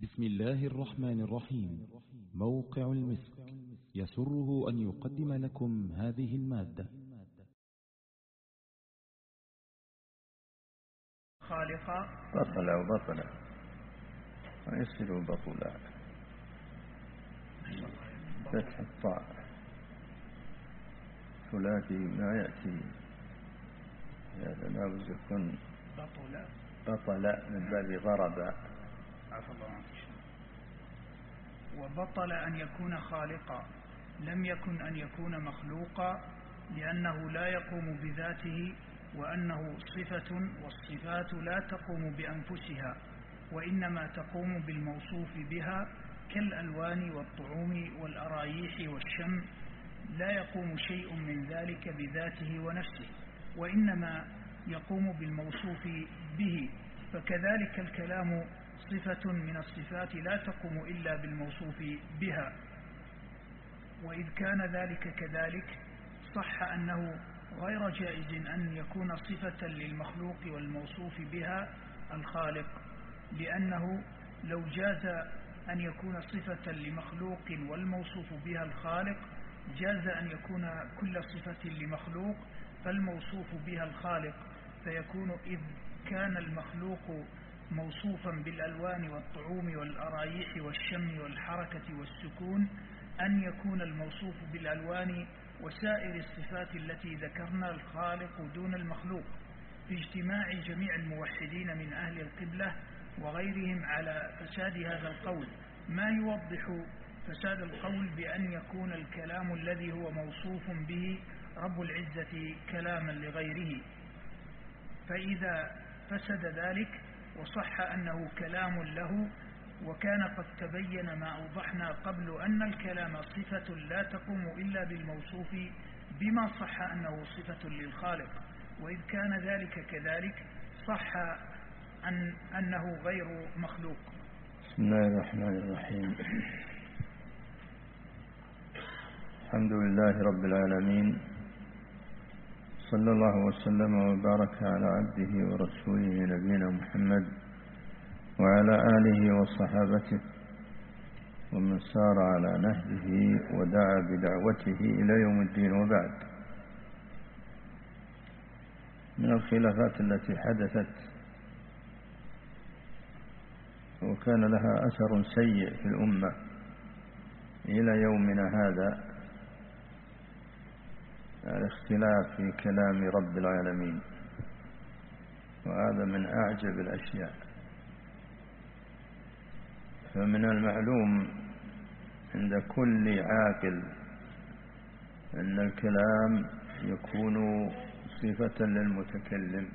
بسم الله الرحمن الرحيم. موقع المسك. يسره أن يقدم لكم هذه المادة. خالقا بطل وبطل ويصير بطلا فتح الطاء. ثلاثي ما يأتي. هذا لا يكون بطل. بطل. من باب ضرب عفى الله عنك. وبطل أن يكون خالقا. لم يكن أن يكون مخلوقا لأنه لا يقوم بذاته وأنه صفة والصفات لا تقوم بأنفسها وإنما تقوم بالموصوف بها كالألوان والطعوم والأرايح والشم. لا يقوم شيء من ذلك بذاته ونفسه وإنما يقوم بالموصوف به. فكذلك الكلام صفة من الصفات لا تقوم إلا بالموصوف بها. وإذ كان ذلك كذلك صح أنه غير جائز أن يكون صفة للمخلوق والموصوف بها الخالق لأنه لو جاز أن يكون صفة لمخلوق والموصوف بها الخالق جاز أن يكون كل صفة لمخلوق فالموصوف بها الخالق فيكون إذ كان المخلوق موصوفا بالألوان والطعوم والأرايح والشم والحركة والسكون أن يكون الموصوف بالألوان وسائر الصفات التي ذكرنا الخالق دون المخلوق في اجتماع جميع الموحدين من أهل القبلة وغيرهم على فساد هذا القول. ما يوضح فساد القول بأن يكون الكلام الذي هو موصوف به رب العزة كلاما لغيره. فإذا فسد ذلك وصح أنه كلام له وكان قد تبين ما أوضحنا قبل أن الكلام صفة لا تقوم إلا بالموصوف بما صح أنه صفة للخالق. وإذ كان ذلك كذلك صح أن أنه غير مخلوق. بسم الله الرحمن الرحيم. الحمد لله رب العالمين صلى الله وسلم وبارك على عبده ورسوله نبينا محمد وعلى آله وصحابته ومن سار على نهجه ودعا بدعوته إلى يوم الدين وبعد. من الخلافات التي حدثت وكان لها أثر سيء في الأمة إلى يومنا هذا الاختلاف في كلام رب العالمين وهذا من أعجب الأشياء. فمن المعلوم عند كل عاقل أن الكلام يكون صفة للمتكلم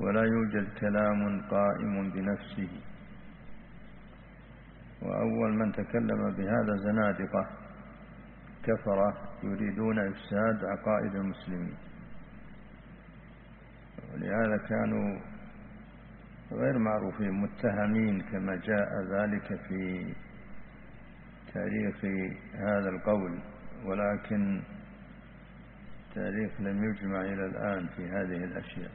ولا يوجد كلام قائم بنفسه. وأول من تكلم بهذا زنادقة كفرة يريدون إفساد عقائد المسلمين. ولهذا كانوا غير معروفين متهمين كما جاء ذلك في تاريخ هذا القول. ولكن التاريخ لم يجمع إلى الآن في هذه الأشياء.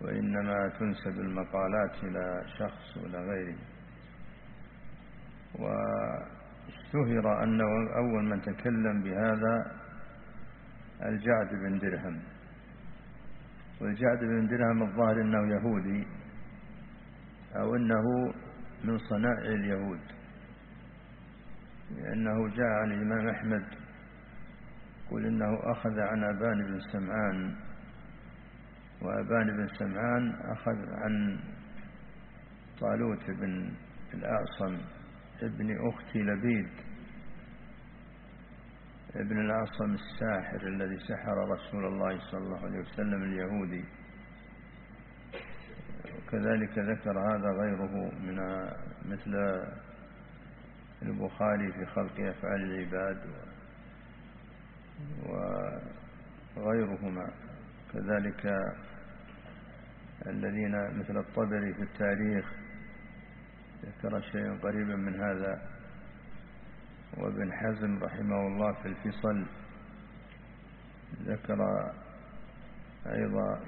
وإنما تنسب المقالات إلى شخص ولا غيره. اشتهر أنه أول من تكلم بهذا الجعد بن درهم. والجعد بن درهم الظاهر أنه يهودي أو أنه من صنائع اليهود. لأنه جاء عن الإمام أحمد يقول إنه أخذ عن أبان بن سمعان وأبان بن سمعان أخذ عن طالوت بن الأعصم. ابن أخت لبيد ابن العصم الساحر الذي سحر رسول الله صلى الله عليه وسلم اليهودي. وكذلك ذكر هذا غيره من مثل البخاري في خلق أفعال العباد وغيرهما. كذلك الذين مثل الطبري في التاريخ ذكر ترى شيئا قريبا من هذا. وابن حزم رحمه الله في الفصل ذكر أيضا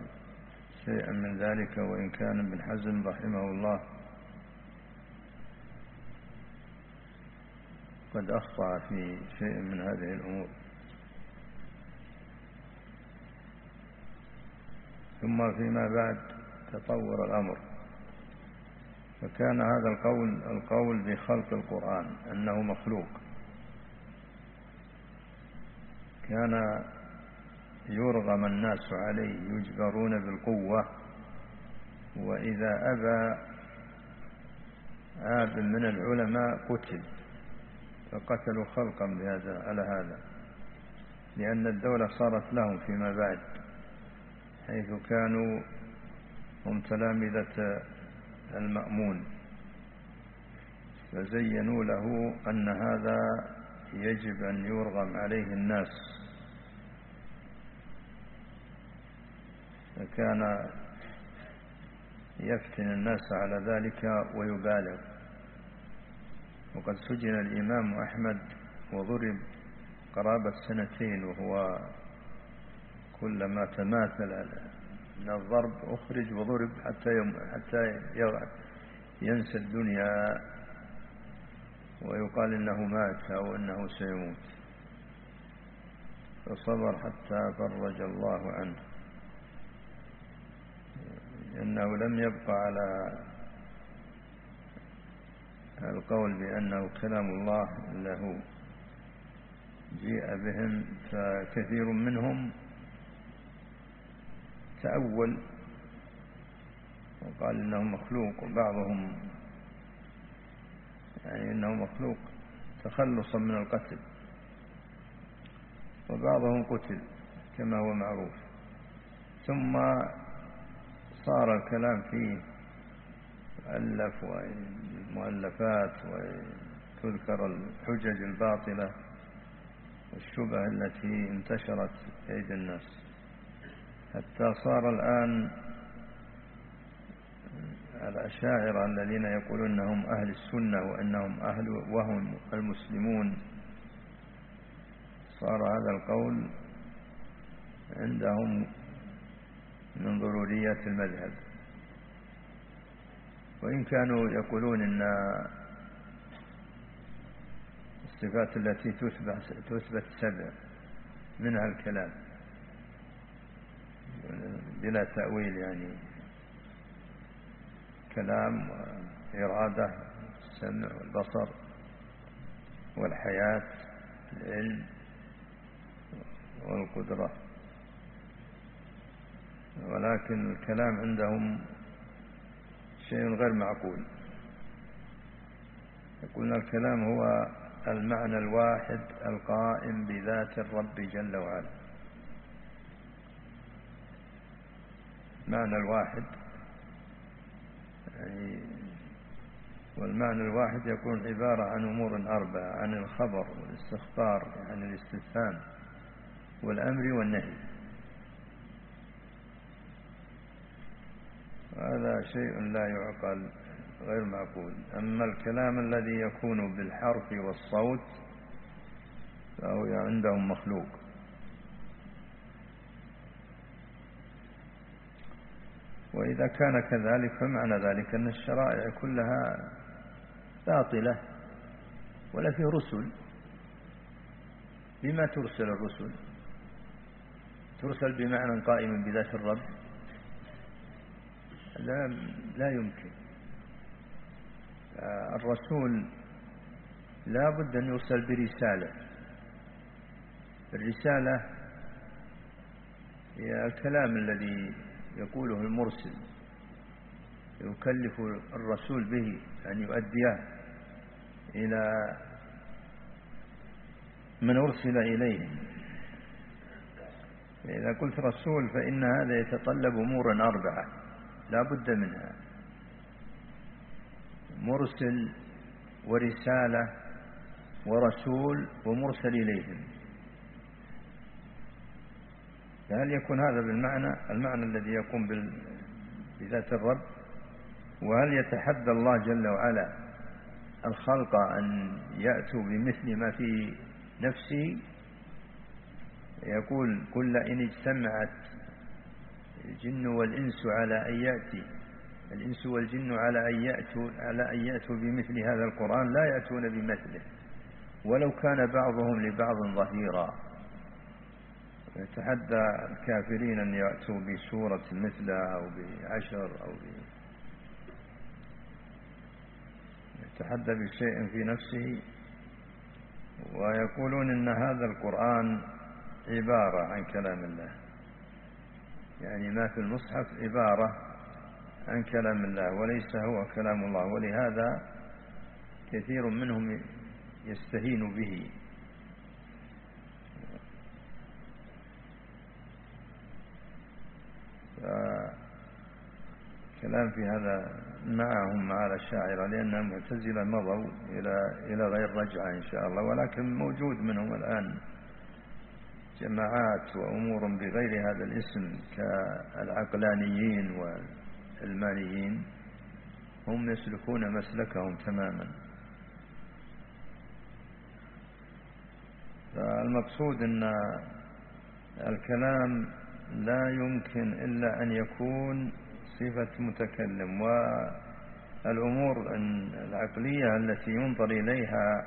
شيئا من ذلك وإن كان ابن حزم رحمه الله قد أخطأ في شيء من هذه الأمور. ثم فيما بعد تطور الأمر. فكان هذا القول القول بخلق القرآن أنه مخلوق. كان يرغم الناس عليه يجبرون بالقوة. وإذا أبى عاد من العلماء قتل فقتلوا خلقا بهذا على هذا. لأن الدولة صارت لهم فيما بعد حيث كانوا هم تلامذة المأمون. فزينوا له أن هذا يجب أن يرغم عليه الناس. فكان يفتن الناس على ذلك ويبالغ. وقد سجن الإمام أحمد وضرب قرابة سنتين وهو كلما تماثل من الضرب أخرج وضرب حتى يوم حتى ينسى الدنيا. ويقال إنه مات أو أنه سيموت. فصبر حتى فرج الله عنه. إنه لم يبقى على القول بأنه كلام الله له. جيء بهم فكثير منهم تأول وقال إنه مخلوق وبعضهم يعني إنه مخلوق تخلصا من القتل. وبعضهم قتل كما هو معروف. ثم صار الكلام فيه مؤلف ومؤلفات وتذكر الحجج الباطلة والشبه التي انتشرت في أيدي الناس. حتى صار الآن الأشاعرة الذين يقولون أنهم أهل السنة وأنهم أهل وهم المسلمون. صار هذا القول عندهم من ضروريات المذهب. وإن كانوا يقولون أن الصفات التي تثبت, تثبت سبع منها الكلام. بلا تأويل يعني. كلام وإرادة السمع والبصر والحياة العلم والقدرة. ولكن الكلام عندهم شيء غير معقول. يقولون الكلام هو المعنى الواحد القائم بذات الرب جل وعلا. معنى الواحد يعني والمعنى الواحد يكون عبارة عن أمور أربعة عن الخبر والاستخبار عن الاستفهام والأمر والنهي. هذا شيء لا يعقل غير معقول. أما الكلام الذي يكون بالحرف والصوت فهو عندهم مخلوق. وإذا كان كذلك فمعنى ذلك أن الشرائع كلها باطلة ولا فيه رسل. بما ترسل الرسل؟ ترسل بمعنى قائم بذات الرب؟ لا, لا يمكن. الرسول لا بد أن يرسل برسالة. الرسالة هي الكلام الذي يقوله المرسل يكلف الرسول به أن يؤديه إلى من أرسل إليه. إذا قلت رسول فإن هذا يتطلب أمورا أربعة لا بد منها. مرسل ورسالة ورسول ومرسل إليهم. فهل يكون هذا بالمعنى المعنى الذي يقوم بذات الرب؟ وهل يتحدى الله جل وعلا الخلق أن يأتوا بمثل ما في نفسه؟ يقول كل إن اجتمعت الجن والإنس على أن يأتي الإنس والجن على أن يأتوا على أن يأتوا بمثل هذا القرآن لا يأتون بمثله ولو كان بعضهم لبعض ظهيرا. يتحدى الكافرين أن يأتوا بسورة مثلها أو بعشر أو ب... يتحدى بشيء في نفسه ويقولون إن هذا القرآن عبارة عن كلام الله. يعني ما في المصحف عبارة عن كلام الله وليس هو كلام الله ولهذا كثير منهم يستهين به. كلام في هذا معهم مع الشاعرة لأن المعتزلة مضوا إلى إلى غير رجعة إن شاء الله ولكن موجود منهم الآن جماعات وأمور بغير هذا الاسم كالعقلانيين والعلمانيين هم يسلكون مسلكهم تماما. فالمقصود أن الكلام لا يمكن إلا أن يكون صفة متكلم والأمور العقلية التي ينظر إليها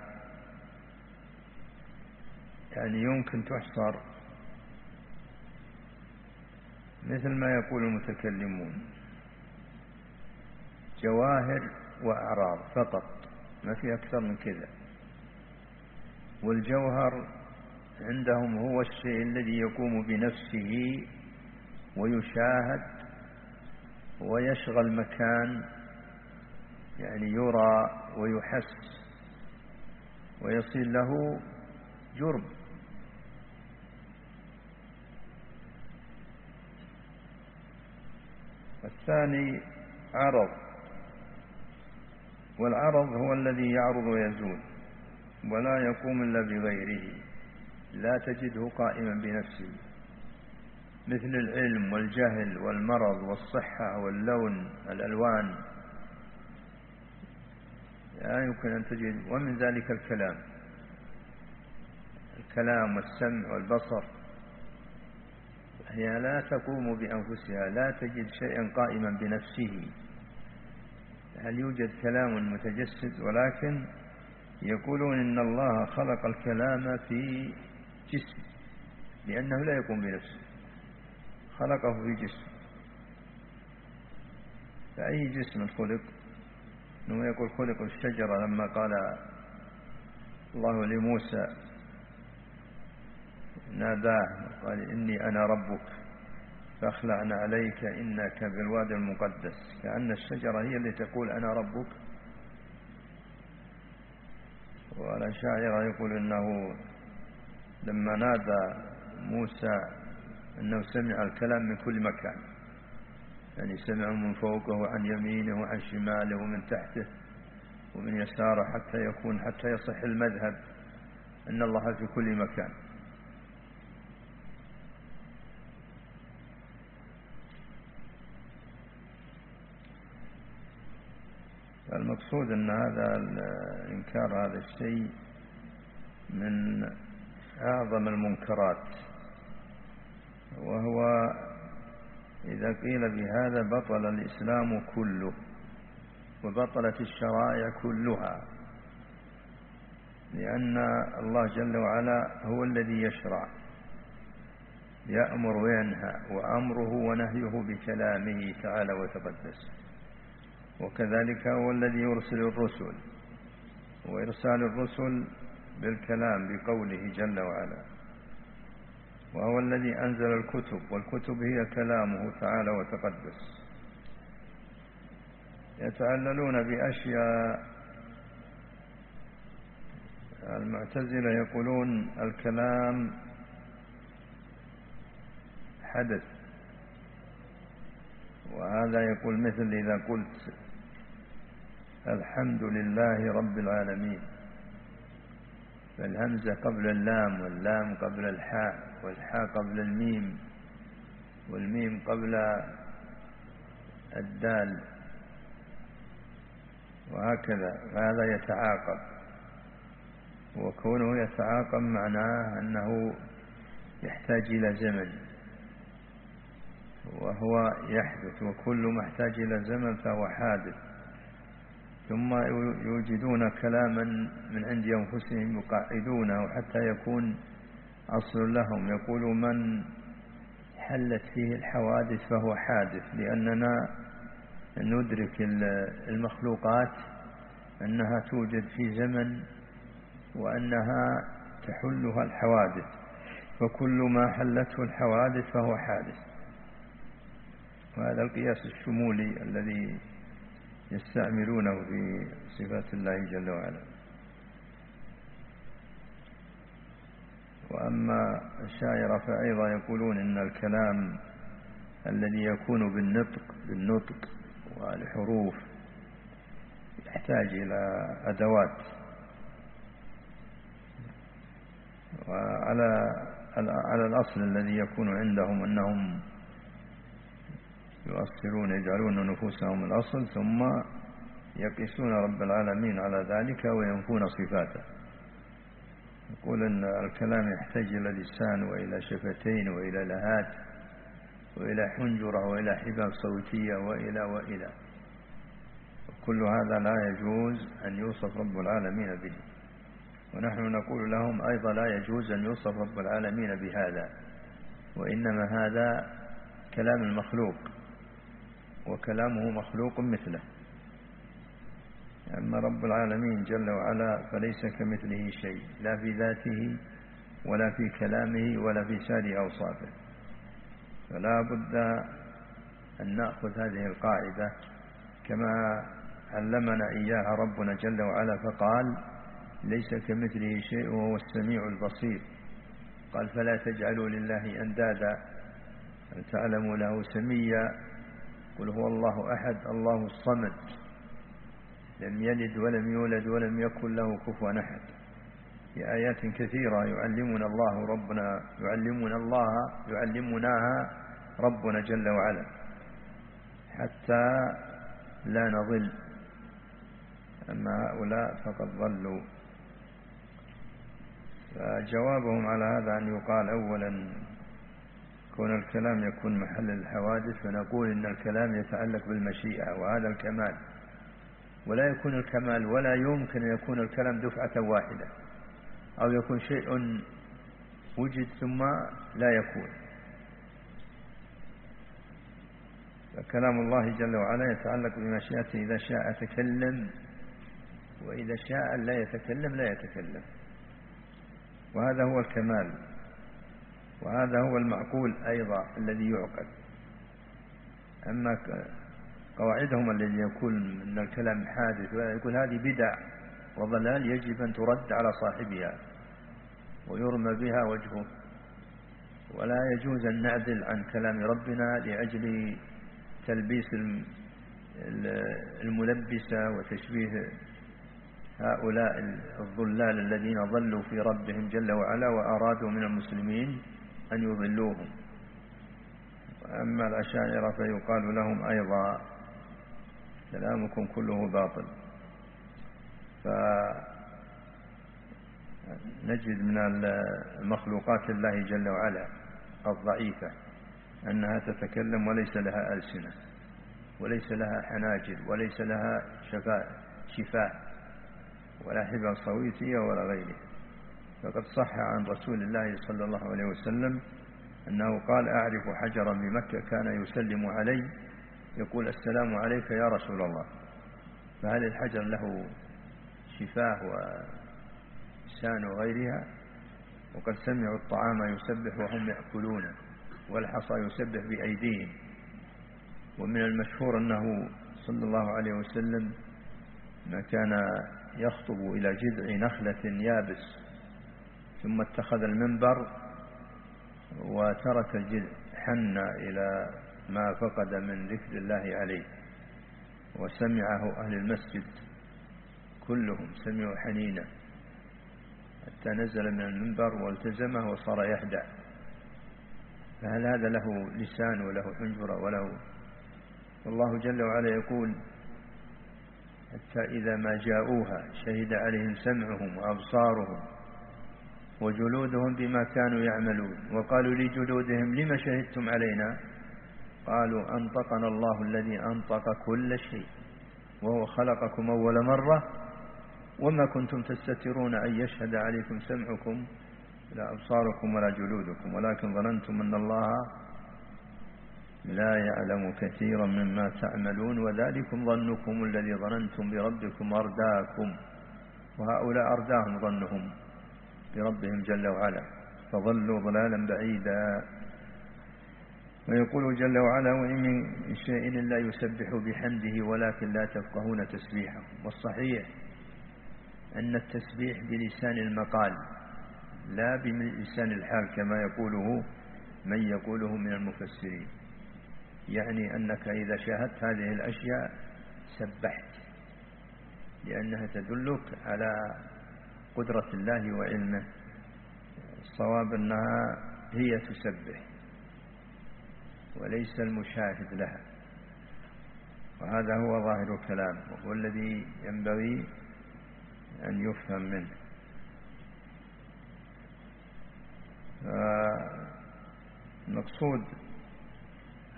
يعني يمكن تحصر. مثل ما يقول المتكلمون جواهر وأعراض فقط ما في أكثر من كذا. والجوهر عندهم هو الشيء الذي يقوم بنفسه ويشاهد ويشغل مكان يعني يرى ويحس ويصير له جرم. الثاني عرض والعرض هو الذي يعرض ويزول ولا يقوم إلا بغيره. لا تجده قائما بنفسه. مثل العلم والجهل والمرض والصحة واللون الألوان لا يمكن أن تجد. ومن ذلك الكلام. الكلام والسمع والبصر. هي لا تقوم بأنفسها. لا تجد شيئا قائما بنفسه. هل يوجد كلام متجسد؟ ولكن يقولون إن الله خلق الكلام في جسم لأنه لا يقوم بنفسه. خلقه في جسم. فأي جسم خلق إنه يقول خلق الشجرة لما قال الله لموسى ناداه قال إني أنا ربك فأخلعنا عليك إنك بالوادي المقدس. كأن الشجرة هي اللي تقول أنا ربك. والأشاعرة يقول إنه لما نادى موسى أنه سمع الكلام من كل مكان. يعني سمعه من فوقه وعن يمينه وعن شماله ومن تحته ومن يساره حتى يكون حتى يصح المذهب أن الله في كل مكان. المقصود أن هذا إنكار هذا الشيء من أعظم المنكرات. وهو إذا قيل بهذا بطل الإسلام كله وبطلت الشرائع كلها لأن الله جل وعلا هو الذي يشرع يأمر وينهى وأمره ونهيه بكلامه تعالى وتقدس. وكذلك هو الذي يرسل الرسل وإرسال الرسل بالكلام بقوله جل وعلا. وهو الذي أنزل الكتب والكتب هي كلامه تعالى وتقدس. يتعللون بأشياء المعتزلة يقولون الكلام حدث. وهذا يقول مثل إذا قلت الحمد لله رب العالمين. فالهمزة قبل اللام واللام قبل الحاء والحاء قبل الميم والميم قبل الدال وهكذا هذا يتعاقب. وكونه يتعاقب معناه أنه يحتاج إلى زمن وهو يحدث وكل ما احتاج إلى زمن فهو حادث. ثم يوجدون كلاما من عند أنفسهم يقعدونه حتى يكون أصل لهم. يقول من حلت فيه الحوادث فهو حادث لأننا ندرك المخلوقات أنها توجد في زمن وأنها تحلها الحوادث. فكل ما حلته الحوادث فهو حادث. وهذا القياس الشمولي الذي يستعملونه في صفات الله جل وعلا. وأما الشاعر فأيضا يقولون إن الكلام الذي يكون بالنطق بالنطق والحروف يحتاج إلى أدوات. وعلى على الأصل الذي يكون عندهم أنهم يؤصلون يجعلون نفوسهم الأصل ثم يقيسون رب العالمين على ذلك وينفون صفاته. يقول أن الكلام يحتاج إلى لسان وإلى شفتين وإلى لهات وإلى حنجرة وإلى حباب صوتية وإلى وإلى. كل هذا لا يجوز أن يوصف رب العالمين به. ونحن نقول لهم أيضا لا يجوز أن يوصف رب العالمين بهذا. وإنما هذا كلام المخلوق. وكلامه مخلوق مثله. أما رب العالمين جل وعلا فليس كمثله شيء لا في ذاته ولا في كلامه ولا في سائر أوصافه. فلا بد أن نأخذ هذه القاعدة كما علمنا إياها ربنا جل وعلا فقال ليس كمثله شيء وهو السميع البصير. قال فلا تجعلوا لله أندادا تعلموا له سميا قل هو الله أحد الله الصمد. لم يلد ولم يولد ولم يكن له كفوا أحد. في آيات كثيرة يعلمنا الله ربنا يعلمنا الله يعلمناها ربنا جل وعلا. حتى لا نضل أما هؤلاء فقد ضلوا فجوابهم على هذا أن يقال أولا كون الكلام يكون محل الحوادث فنقول إن الكلام يتعلق بالمشيئة وهذا الكمال. ولا يكون الكمال ولا يمكن أن يكون الكلام دفعة واحدة. أو يكون شيء وجد ثم لا يكون. فكلام الله جل وعلا يتعلق بمشيئته. إذا شاء تكلم وإذا شاء لا يتكلم لا يتكلم. وهذا هو الكمال. وهذا هو المعقول أيضا الذي يعقل أما قواعدهم الذي يقول أن الكلام حادث ويقول هذه بدع وضلال يجب أن ترد على صاحبها ويرمى بها وجهه. ولا يجوز أن نعدل عن كلام ربنا لأجل تلبيس الملبسة وتشبيه هؤلاء الضلال الذين ضلوا في ربهم جل وعلا وأرادوا من المسلمين أن يضلوهم. وأما الأشاعرة فيقال لهم أيضا كلامكم كله باطل. فنجد من المخلوقات الله جل وعلا الضعيفة أنها تتكلم وليس لها ألسنة وليس لها حناجر وليس لها شفاء شفاء ولا حبة صويتية ولا غيره فقد صح عن رسول الله صلى الله عليه وسلم أنه قال أعرف حجرا بمكة كان يسلم علي يقول السلام عليك يا رسول الله. فهل الحجر له شفاه وسان وغيرها؟ وقد سمعوا الطعام يسبح وهم يأكلون والحصى يسبح بأيديهم. ومن المشهور أنه صلى الله عليه وسلم ما كان يخطب إلى جذع نخلة يابس. ثم اتخذ المنبر وترك الجذع حن إلى ما فقد من ذكر الله عليه وسمعه أهل المسجد كلهم سمعوا حنينه حتى نزل من المنبر والتزمه وصار يهدع فهل هذا له لسان وله حنجرة وله؟ والله جل وعلا يقول حتى إذا ما جاءوها شهد عليهم سمعهم وأبصارهم وجلودهم بما كانوا يعملون. وقالوا لجلودهم لما شهدتم علينا؟ قالوا أنطقنا الله الذي أنطق كل شيء وهو خلقكم أول مرة. وما كنتم تستترون أن يشهد عليكم سمعكم لا أبصاركم ولا جلودكم ولكن ظننتم أن الله لا يعلم كثيرا مما تعملون وذلكم ظنكم الذي ظننتم بربكم أرداكم. وهؤلاء أرداهم ظنهم. بربهم جل وعلا فظلوا ضلالا بعيدا. ويقول جل وعلا وإن من شيء لا يسبح بحمده ولكن لا تفقهون تسبيحه. والصحيح أن التسبيح بلسان المقال لا بلسان الحال كما يقوله من يقوله من المفسرين. يعني أنك إذا شاهدت هذه الأشياء سبحت لأنها تدلك على قدرة الله وعلمه. الصواب أنها هي تسبح وليس المشاهد لها. وهذا هو ظاهر الكلام وهو الذي ينبغي أن يفهم منه. المقصود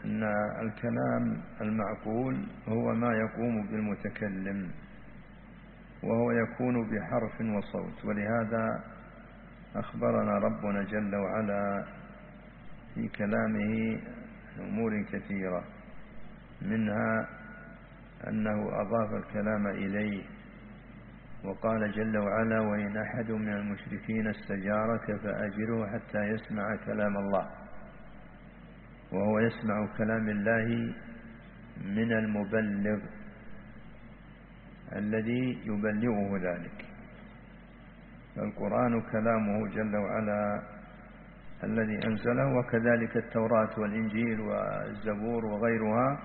أن الكلام المعقول هو ما يقوم بالمتكلم. وهو يكون بحرف وصوت. ولهذا أخبرنا ربنا جل وعلا في كلامه أمور كثيرة منها أنه أضاف الكلام إليه وقال جل وعلا وإن أحد من المشركين استجارك فأجره حتى يسمع كلام الله وهو يسمع كلام الله من المبلغ. الذي يبلغه ذلك. فالقرآن كلامه جل وعلا الذي أنزله وكذلك التوراة والإنجيل والزبور وغيرها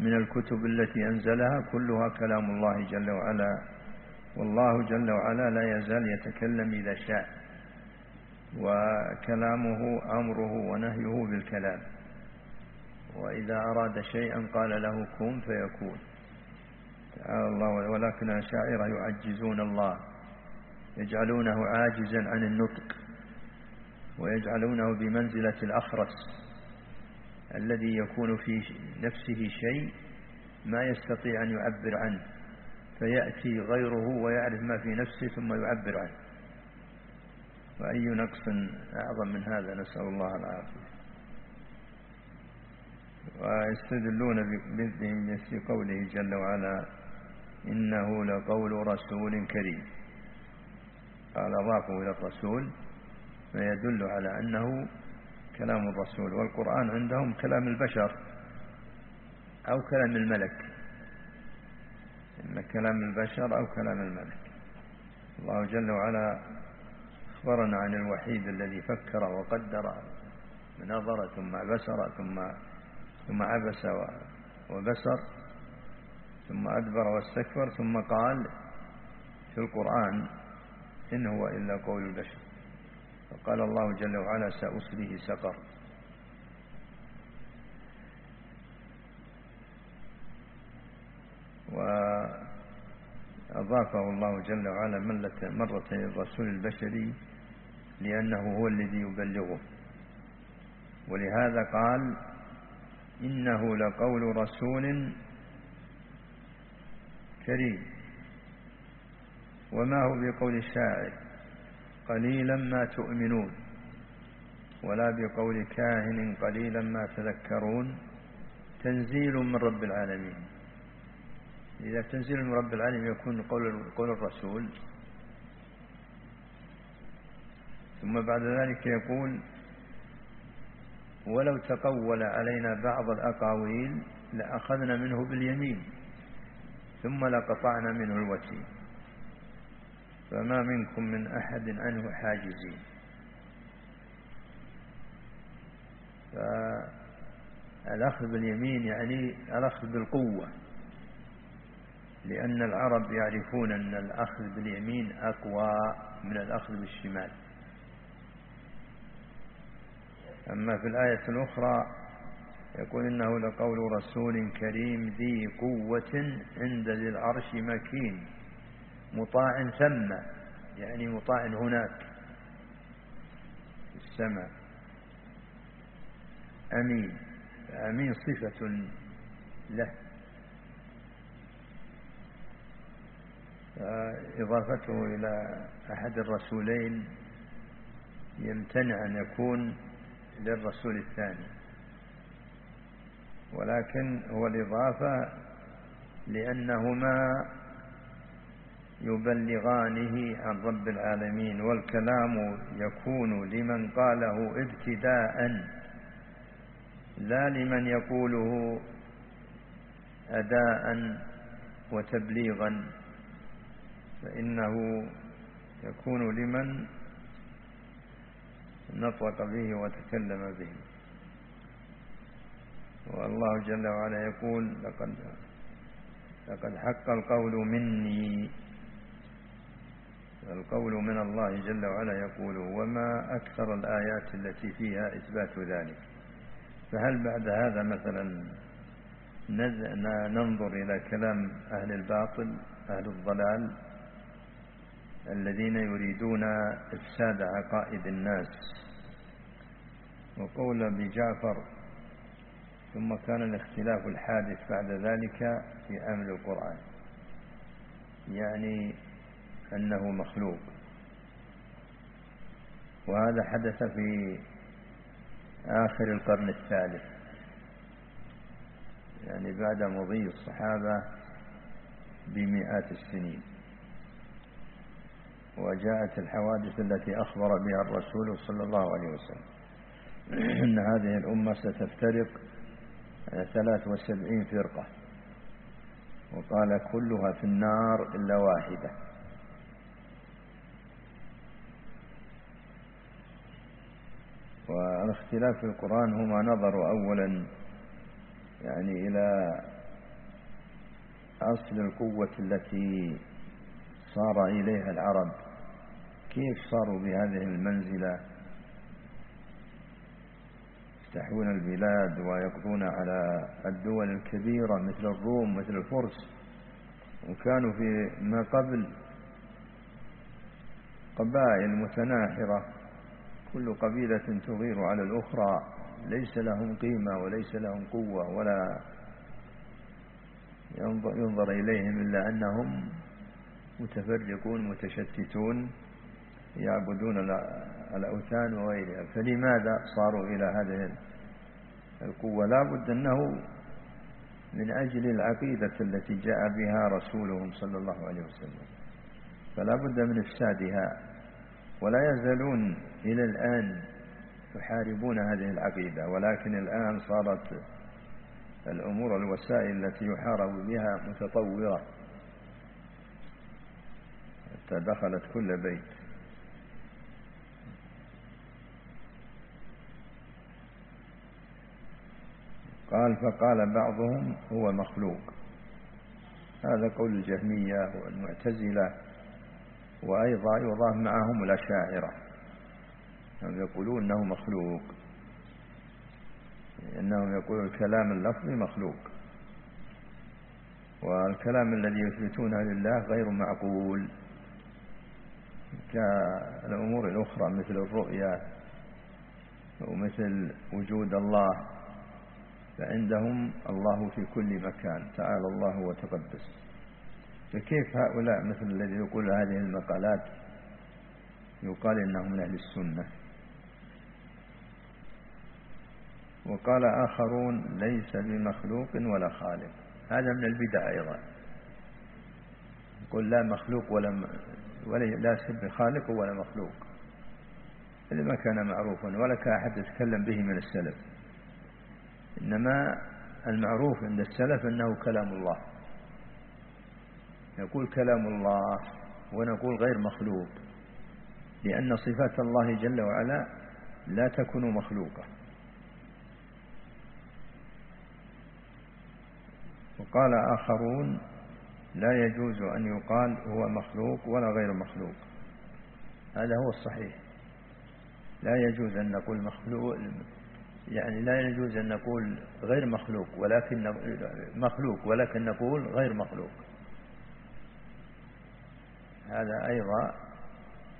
من الكتب التي أنزلها كلها كلام الله جل وعلا. والله جل وعلا لا يزال يتكلم إذا شاء. وكلامه أمره ونهيه بالكلام. وإذا أراد شيئا قال له كن فيكون. تعالى الله ولكن الشاعر يعجزون الله يجعلونه عاجزا عن النطق ويجعلونه بمنزلة الأخرس الذي يكون في نفسه شيء ما يستطيع أن يعبر عنه فيأتي غيره ويعرف ما في نفسه ثم يعبر عنه. وأي نقص أعظم من هذا؟ نسأل الله العافية. ويستدلون بهم في قوله جل وعلا إنه لقول رسول كريم. قال أضافه إلى الرسول فيدل على أنه كلام الرسول والقرآن عندهم كلام البشر أو كلام الملك. إما كلام البشر أو كلام الملك. الله جل وعلا أخبرنا عن الوحيد الذي فكر وقدر نظر ثم بسر ثم ثم عبس وبسر ثم أدبر واستكبر ثم قال في القرآن إن هو إلا قول البشر. فقال الله جل وعلا سأصليه سقر. وأضافه الله جل وعلا مرة للرسول البشري لأنه هو الذي يبلغه. ولهذا قال إنه لقول رسول كريم وما هو بقول الشاعر؟ قليلا ما تؤمنون. ولا بقول كاهن قليلا ما تذكرون. تنزيل من رب العالمين. إذا تنزيل من رب العالمين يكون قول, قول الرسول. ثم بعد ذلك يقول ولو تقول علينا بعض الأقاويل لأخذنا منه باليمين. ثم لقطعنا منه الوتين فما منكم من أحد عنه حاجزين. فالأخذ باليمين يعني الأخذ بالقوة. لأن العرب يعرفون أن الأخذ باليمين أقوى من الأخذ بالشمال. أما في الآية الأخرى يقول إنه لقول رسول كريم ذي قوة عند ذي العرش مكين مطاع ثم يعني مطاع هناك في السماء. أمين أمين صفة له. إضافته إلى أحد الرسولين يمتنع أن يكون للرسول الثاني. ولكن هو الإضافة لأنهما يبلغانه عن رب العالمين والكلام يكون لمن قاله ابتداء لا لمن يقوله أداء وتبليغا فإنه يكون لمن نطق به وتكلم به. والله جل وعلا يقول لقد لقد حق القول مني. القول من الله جل وعلا يقول وما أكثر الآيات التي فيها إثبات ذلك. فهل بعد هذا مثلا ننظر إلى كلام أهل الباطل أهل الضلال الذين يريدون إفساد عقائد الناس؟ وقول بجعفر ثم كان الاختلاف الحادث بعد ذلك في أمر القرآن. يعني أنه مخلوق. وهذا حدث في آخر القرن الثالث. يعني بعد مضي الصحابة بمئات السنين. وجاءت الحوادث التي أخبر بها الرسول صلى الله عليه وسلم. أن هذه الأمة ستفترق ثلاث وسبعين فرقة. وقال كلها في النار إلا واحدة. والاختلاف في القرآن هما نظروا أولا يعني إلى أصل القوة التي صار إليها العرب. كيف صاروا بهذه المنزلة؟ يفتحون البلاد ويقضون على الدول الكبيرة مثل الروم مثل الفرس. وكانوا في ما قبل قبائل متناحرة. كل قبيلة تغير على الأخرى. ليس لهم قيمة وليس لهم قوة ولا ينظر إليهم إلا أنهم متفرقون متشتتون. يعبدون الأوثان وغيرها. فلماذا صاروا إلى هذه القوة؟ لا بد أنه من أجل العقيدة التي جاء بها رسولهم صلى الله عليه وسلم. فلا بد من إفسادها. ولا يزالون إلى الآن يحاربون هذه العقيدة. ولكن الآن صارت الأمور الوسائل التي يحارب بها متطورة. حتى دخلت كل بيت. قال فقال بعضهم هو مخلوق. هذا قول الجهمية والمعتزلة وأيضا يضاف معهم الأشاعرة هم يقولون أنه مخلوق إنهم يقولون الكلام اللفظي مخلوق والكلام الذي يثبتونه لله غير معقول كالأمور الأخرى مثل الرؤيا ومثل وجود الله. فعندهم الله في كل مكان تعالى الله وتقدس. فكيف هؤلاء مثل الذي يقول هذه المقالات؟ يقال إنهم من أهل السنة. وقال آخرون ليس بمخلوق ولا خالق. هذا من البدع أيضا. يقول لا مخلوق ولا ولا لا سب خالق ولا مخلوق. لما كان معروفا ولا كان أحد يتكلم به من السلف. إنما المعروف عند السلف أنه كلام الله. يقول كلام الله ونقول غير مخلوق لأن صفات الله جل وعلا لا تكون مخلوقة. وقال آخرون لا يجوز أن يقال هو مخلوق ولا غير مخلوق. هذا هو الصحيح. لا يجوز أن نقول مخلوق يعني لا يجوز أن نقول غير مخلوق ولكن مخلوق ولكن نقول غير مخلوق. هذا أيضا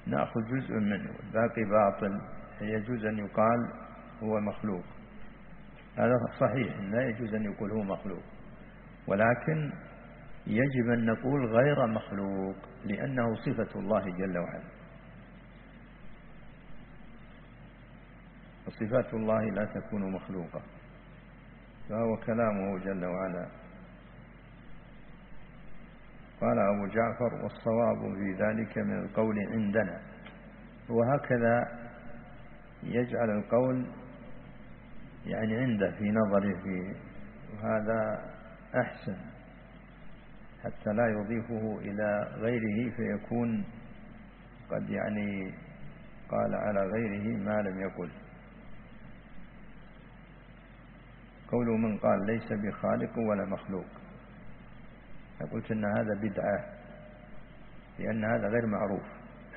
نأخذ جزء منه الباقي باطل يجوز أن يقال هو مخلوق. هذا صحيح لا يجوز أن يقول هو مخلوق. ولكن يجب أن نقول غير مخلوق لأنه صفة الله جل وعلا. وصفات الله لا تكون مخلوقة. فهو كلامه جل وعلا. قال أبو جعفر والصواب في ذلك من القول عندنا. وهكذا يجعل القول يعني عنده في نظره في وهذا أحسن. حتى لا يضيفه إلى غيره فيكون قد يعني قال على غيره ما لم يقل. قول من قال ليس بخالق ولا مخلوق. قلت أن هذا بدعة لأن هذا غير معروف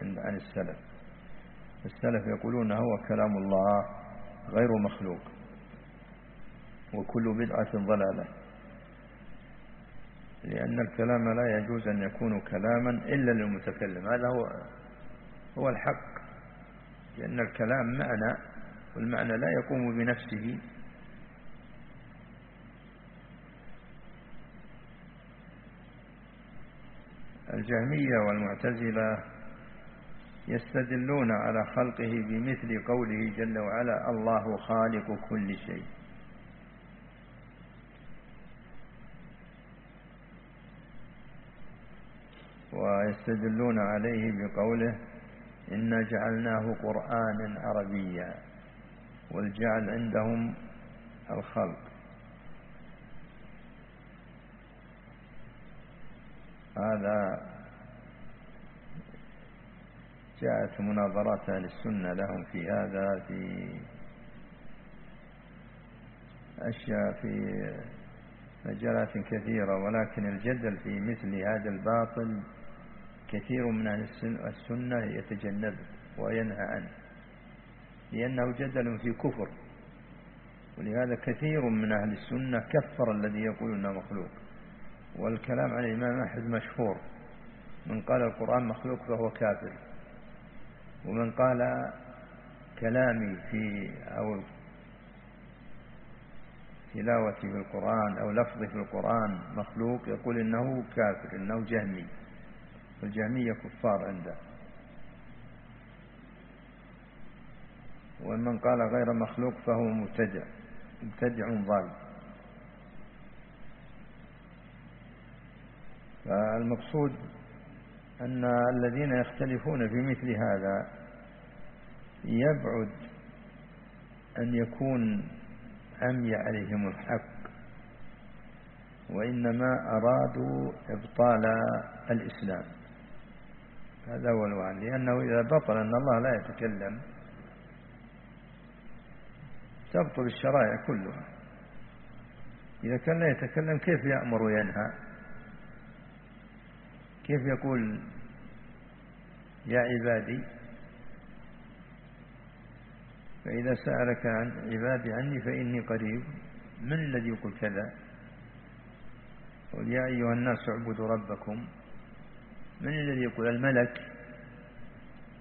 عن السلف. السلف يقولون هو كلام الله غير مخلوق وكل بدعة ضلالة. لأن الكلام لا يجوز أن يكون كلاما إلا للمتكلم. هذا هو هو الحق لأن الكلام معنى والمعنى لا يقوم بنفسه الجهمية والمعتزلة يستدلون على خلقه بمثل قوله جل وعلا الله خالق كل شيء. ويستدلون عليه بقوله إنا جعلناه قرآنا عربيا والجعل عندهم الخلق. هذا جاءت مناظرات أهل السنة لهم في هذا في أشياء في مجالات كثيرة ولكن الجدل في مثل هذا الباطل كثير من أهل السنة يتجنب وينهى عنه لأنه جدل في كفر ولهذا كثير من أهل السنة كفر الذي يقول أنه مخلوق. والكلام عن الإمام أحمد مشهور. من قال القرآن مخلوق فهو كافر. ومن قال كلامي في أو تلاوتي في القرآن أو لفظي في القرآن مخلوق يقول إنه كافر إنه جهمي. والجهمية كفار عنده. ومن قال غير مخلوق فهو مبتدع مبتدع ضال. فالمقصود أن الذين يختلفون في مثل هذا يبعد أن يكون عمي عليهم الحق وإنما أرادوا إبطال الإسلام. هذا هو الوعد. لأنه إذا بطل أن الله لا يتكلم تبطل الشرائع كلها. إذا كان لا يتكلم كيف يأمر وينهى؟ كيف يقول يا عبادي؟ فإذا سألك عن عبادي عني فإني قريب. من الذي يقول كذا؟ قل يا أيها الناس اعبدوا ربكم. من الذي يقول الملك؟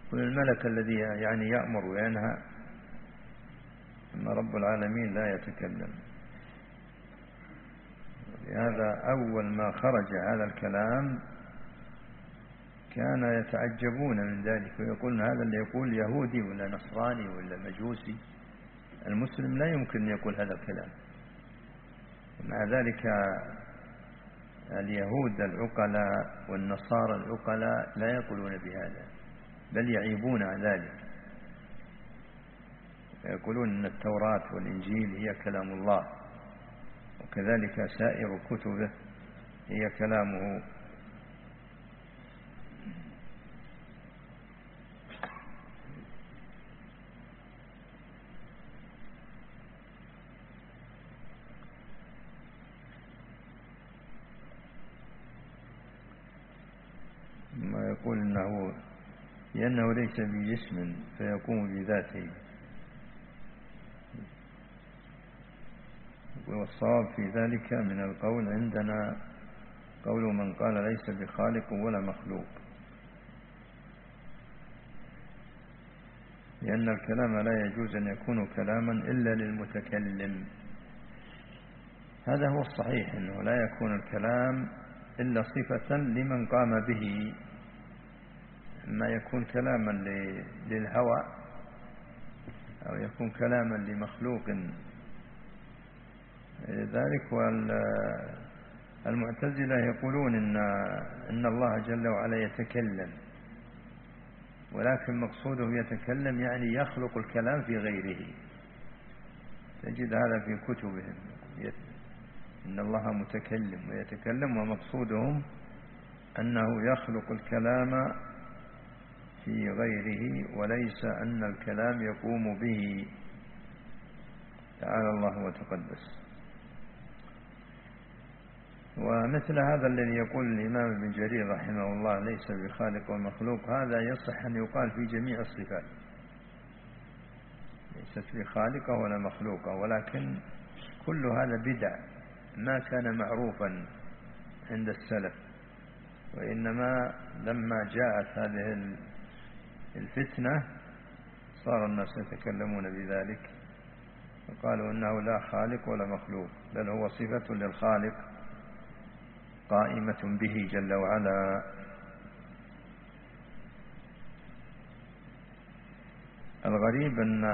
يقول الملك الذي يعني يأمر وينهى. أما رب العالمين لا يتكلم. لهذا أول ما خرج هذا الكلام كان يتعجبون من ذلك ويقولون هذا اللي يقول يهودي ولا نصراني ولا مجوسي. المسلم لا يمكن أن يقول هذا الكلام. ومع ذلك اليهود العقلاء والنصارى العقلاء لا يقولون بهذا بل يعيبون عن ذلك. فيقولون أن التوراة والإنجيل هي كلام الله وكذلك سائر كتبه هي كلامه ما يقول إنه لأنه ليس بجسم فيقوم بذاته. والصواب في ذلك من القول عندنا قول من قال ليس بخالق ولا مخلوق. لأن الكلام لا يجوز أن يكون كلاما إلا للمتكلم. هذا هو الصحيح أنه لا يكون الكلام إلا صفة لمن قام به. يكون كلاما للهوى أو يكون كلاما لمخلوق. ذلك والمعتزلة يقولون إن, إن الله جل وعلا يتكلم ولكن مقصوده يتكلم يعني يخلق الكلام في غيره. تجد هذا في كتبهم. إن الله متكلم ويتكلم ومقصودهم أنه يخلق الكلام في غيره وليس أن الكلام يقوم به. تعالى الله وتقدس. ومثل هذا الذي يقول الإمام ابن جرير رحمه الله ليس بخالق ومخلوق هذا يصح أن يقال في جميع الصفات. ليست بخالقة ولا مخلوقة ولكن كل هذا بدع. ما كان معروفا عند السلف وإنما لما جاءت هذه الفتنة صار الناس يتكلمون بذلك. وقالوا إنه لا خالق ولا مخلوق بل هو صفة للخالق قائمة به جل وعلا. الغريب أن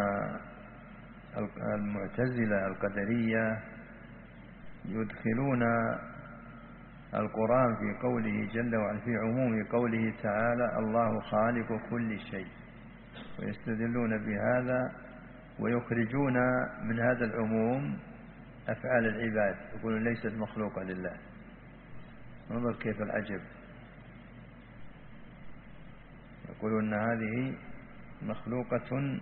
المعتزلة القدرية يدخلون القرآن في قوله جل وعلا في عموم قوله تعالى الله خالق كل شيء ويستدلون بهذا ويخرجون من هذا العموم أفعال العباد يقولون ليست مخلوقة لله. انظر كيف العجب. يقولون هذه مخلوقة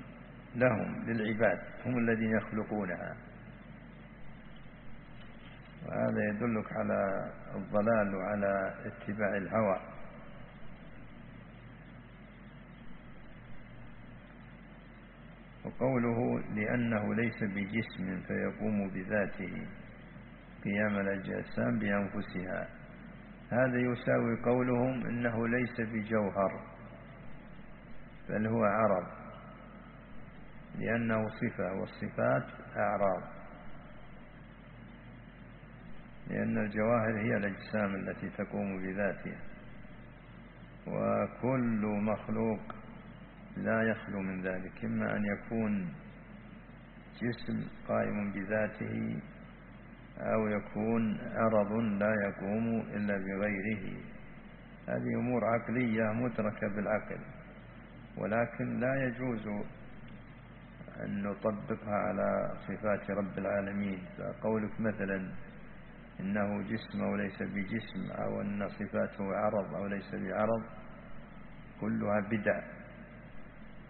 لهم للعباد هم الذين يخلقونها. وهذا يدلك على الضلال وعلى اتباع الهوى. وقوله لأنه ليس بجسم فيقوم بذاته قيام الأجسام بأنفسها. هذا يساوي قولهم إنه ليس بجوهر بل هو عرض لأنه صفة والصفات أعراض. لأن الجواهر هي الأجسام التي تقوم بذاتها. وكل مخلوق لا يخلو من ذلك إما أن يكون جسم قائم بذاته أو يكون عرض لا يقوم إلا بغيره. هذه أمور عقلية مدركة بالعقل ولكن لا يجوز أن نطبقها على صفات رب العالمين. فقولك مثلا إنه جسم أو ليس بجسم أو أن صفاته عرض أو ليس بعرض كلها بدع.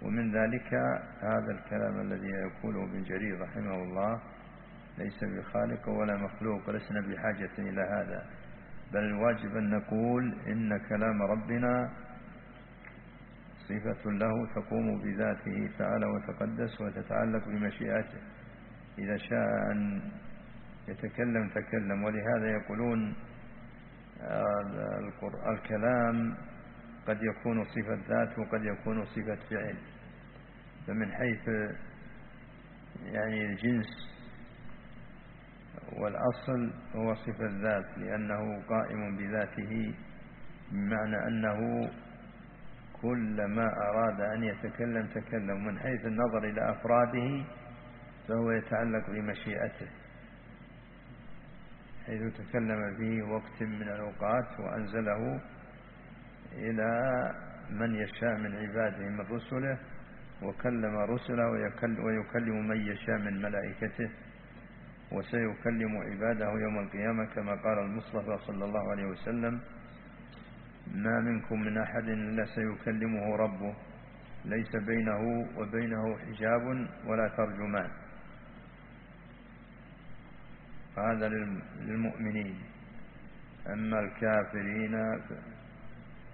ومن ذلك هذا الكلام الذي يقوله ابن جرير رحمه الله ليس بخالق ولا مخلوق لسنا بحاجة إلى هذا. بل الواجب أن نقول إن كلام ربنا صفة له تقوم بذاته تعالى وتقدس وتتعلق بمشيئته. إذا شاء أن يتكلم تكلم ولهذا يقولون الكلام قد يكون صفة ذات وقد يكون صفة فعل. فمن حيث يعني الجنس والأصل هو صفة الذات لأنه قائم بذاته بمعنى أنه كل ما أراد أن يتكلم تكلم. من حيث النظر إلى أفراده فهو يتعلق بمشيئته. حيث تكلم به وقت من الأوقات وأنزله إلى من يشاء من عباده من رسله وكلم رسله ويكلم من يشاء من ملائكته وسيكلم عباده يوم القيامة كما قال المصطفى صلى الله عليه وسلم ما منكم من أحد إلا سيكلمه ربه ليس بينه وبينه حجاب ولا ترجمان. هذا للمؤمنين. أما الكافرين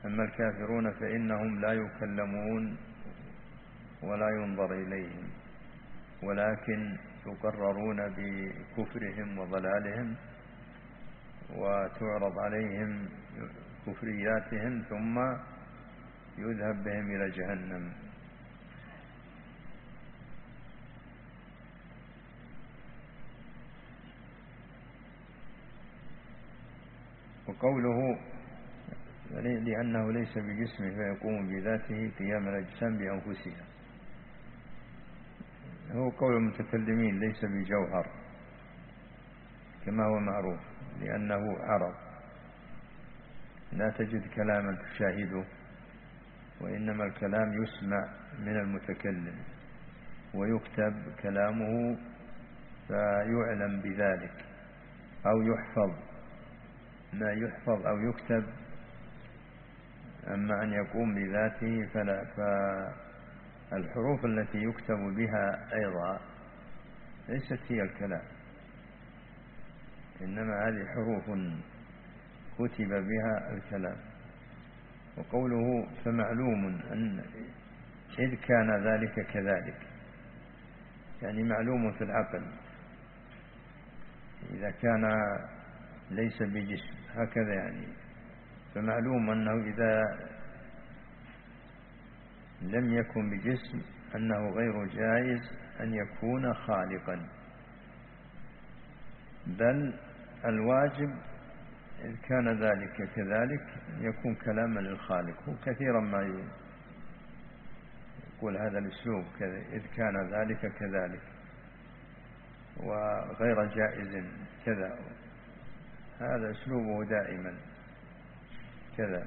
أما الكافرون فإنهم لا يكلمون ولا ينظر إليهم ولكن يقررون بكفرهم وضلالهم وتعرض عليهم كفرياتهم ثم يذهب بهم إلى جهنم. وقوله لأنه ليس بجسمه فيقوم بذاته قيام الأجسام بأنفسها. هو قول المتكلمين ليس بجوهر كما هو معروف لأنه عرض لا تجد كلاما تشاهده وإنما الكلام يسمع من المتكلم ويكتب كلامه فيعلم بذلك أو يحفظ. ما يحفظ أو يكتب أما أن يقوم بذاته فلا فالحروف التي يكتب بها أيضا ليست هي الكلام إنما هذه حروف كتب بها الكلام. وقوله فمعلوم أن إذ كان ذلك كذلك يعني معلوم في العقل إذا كان ليس بجسم. هكذا يعني. فمعلوم أنه إذا لم يكن بجسم أنه غير جائز أن يكون خالقا. بل الواجب إذ كان ذلك كذلك يكون كلاما للخالق. هو كثيرا ما يقول هذا الأسلوب إذ كان ذلك كذلك. وغير جائز كذا. هذا أسلوبه دائما. كذا.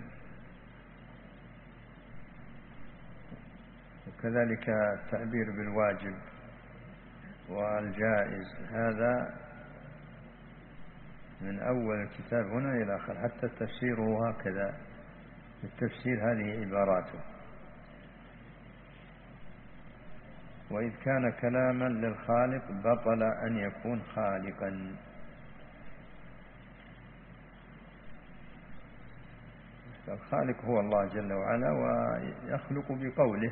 وكذلك التعبير بالواجب والجائز. هذا من أول الكتاب هنا إلى آخر. حتى التفسير هو هكذا. التفسير هذه عباراته. وإذ كان كلاما للخالق بطل أن يكون خالقا. الخالق هو الله جل وعلا ويخلق بقوله.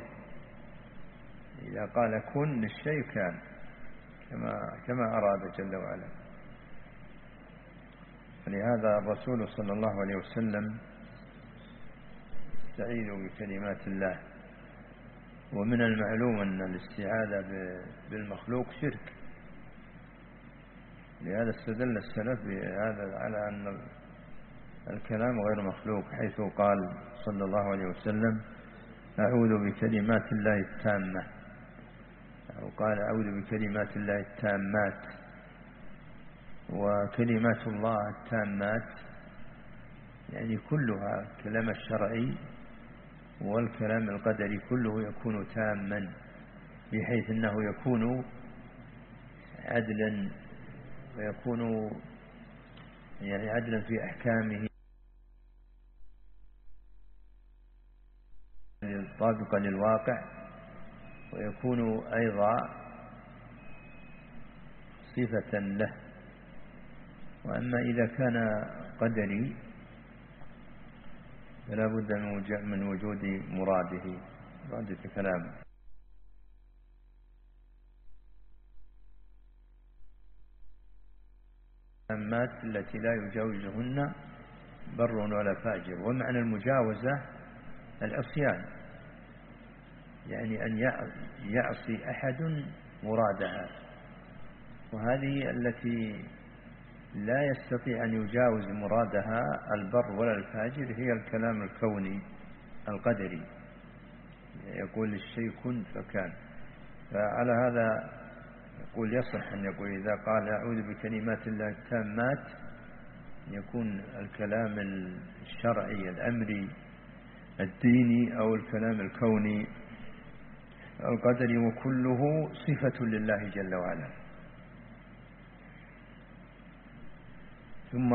إذا قال كن للشيء كان كما كما أراد جل وعلا. فلهذا الرسول صلى الله عليه وسلم استعيذ بكلمات الله. ومن المعلوم أن الاستعاذة بالمخلوق شرك. لهذا استدل السلف بهذا على أن الكلام غير مخلوق حيث قال صلى الله عليه وسلم أعوذ بكلمات الله التامة. أو قال أعوذ بكلمات الله التامات. وكلمات الله التامات يعني كلها كلام الشرعي والكلام القدري كله يكون تاما بحيث أنه يكون عدلا ويكون يعني عدلا في أحكامه. طابقا للواقع ويكون أيضا صفة له. وأما إذا كان قدري فلا بد من وجود مراده مراد كلامه التي لا يجاوزهن بر ولا فاجر. ومعنى المجاوزة العصيان يعني أن يعصي أحد مرادها وهذه التي لا يستطيع أن يجاوز مرادها البر ولا الفاجر هي الكلام الكوني القدري. يقول الشيء كن فكان. فعلى هذا يقول يصح أن يقول إذا قال أعوذ بكلمات الله التامات يكون الكلام الشرعي الأمري الديني أو الكلام الكوني القدري وكله صفة لله جل وعلا. ثم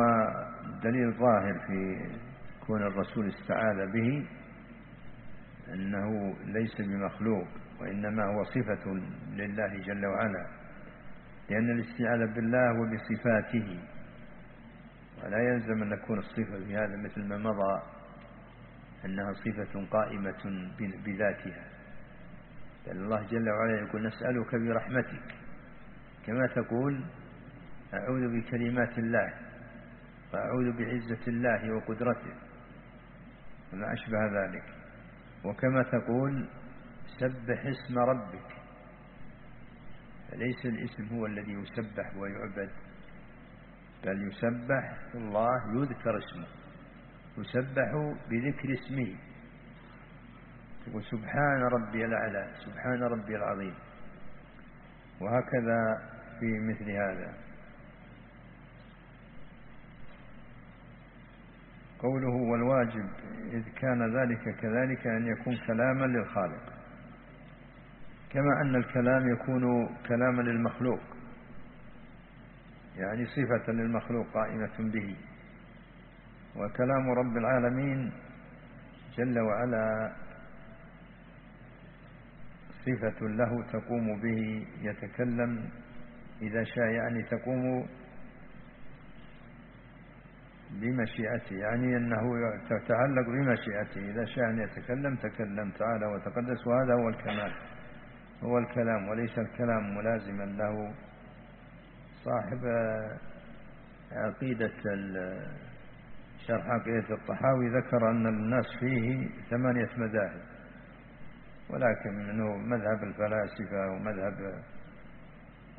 دليل ظاهر في كون الرسول استعاذ به أنه ليس بمخلوق وإنما هو صفة لله جل وعلا لأن الاستعاذة بالله وبصفاته ولا يلزم أن تكون الصفة بهذا مثل ما مضى أنها صفة قائمة بذاتها. لأن الله جل وعلا يقول نسألك برحمتك. كما تقول أعوذ بكلمات الله وأعوذ بعزة الله وقدرته وما أشبه ذلك. وكما تقول سبح اسم ربك. فليس الاسم هو الذي يسبح ويعبد بل يسبح الله يذكر اسمه. يسبح بذكر اسمه. يقول سبحان ربي الأعلى سبحان ربي العظيم. وهكذا في مثل هذا. قوله والواجب إذ كان ذلك كذلك أن يكون كلاما للخالق. كما أن الكلام يكون كلاما للمخلوق. يعني صفة للمخلوق قائمة به. وكلام رب العالمين جل وعلا صفة له تقوم به يتكلم. إذا شاء يعني تقوم بمشيئته يعني أنه تتعلق بمشيئته. إذا شاء أن يتكلم تكلم تعالى وتقدس. وهذا هو الكمال هو الكلام وليس الكلام ملازما له. صاحب عقيدة شرح عقيدة الطحاوي ذكر أن الناس فيه ثمانية مذاهب ولكن منه مذهب الفلاسفة ومذهب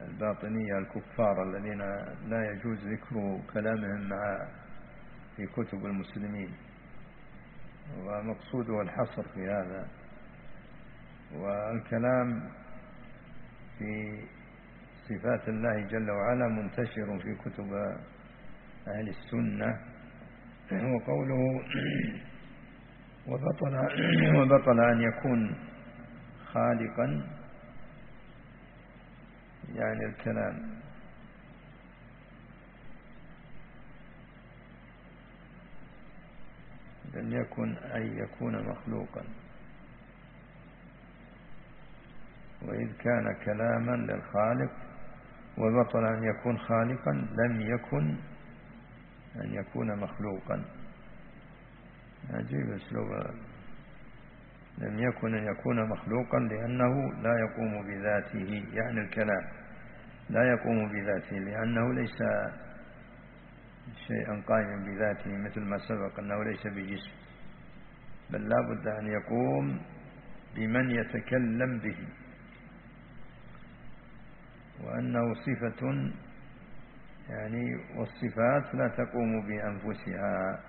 الباطنية الكفار الذين لا يجوز ذكر كلامهم مع في كتب المسلمين. ومقصوده الحصر في هذا. والكلام في صفات الله جل وعلا منتشر في كتب أهل السنة. وقوله وبطل, وبطل أن يكون خالقا. يعني الكلام. لم يكن أن يكون مخلوقا. وإذ كان كلاما للخالق وبطل أن يكون خالقا لم يكن أن يكون مخلوقا. عجيب أسلوب. لم يكن أن يكون مخلوقا لأنه لا يقوم بذاته يعني الكلام. لا يقوم بذاته لأنه ليس شيئا قائما بذاته مثل ما سبق أنه ليس بجسم. بل لا بد أن يقوم بمن يتكلم به. وأنه صفة يعني والصفات لا تقوم بأنفسها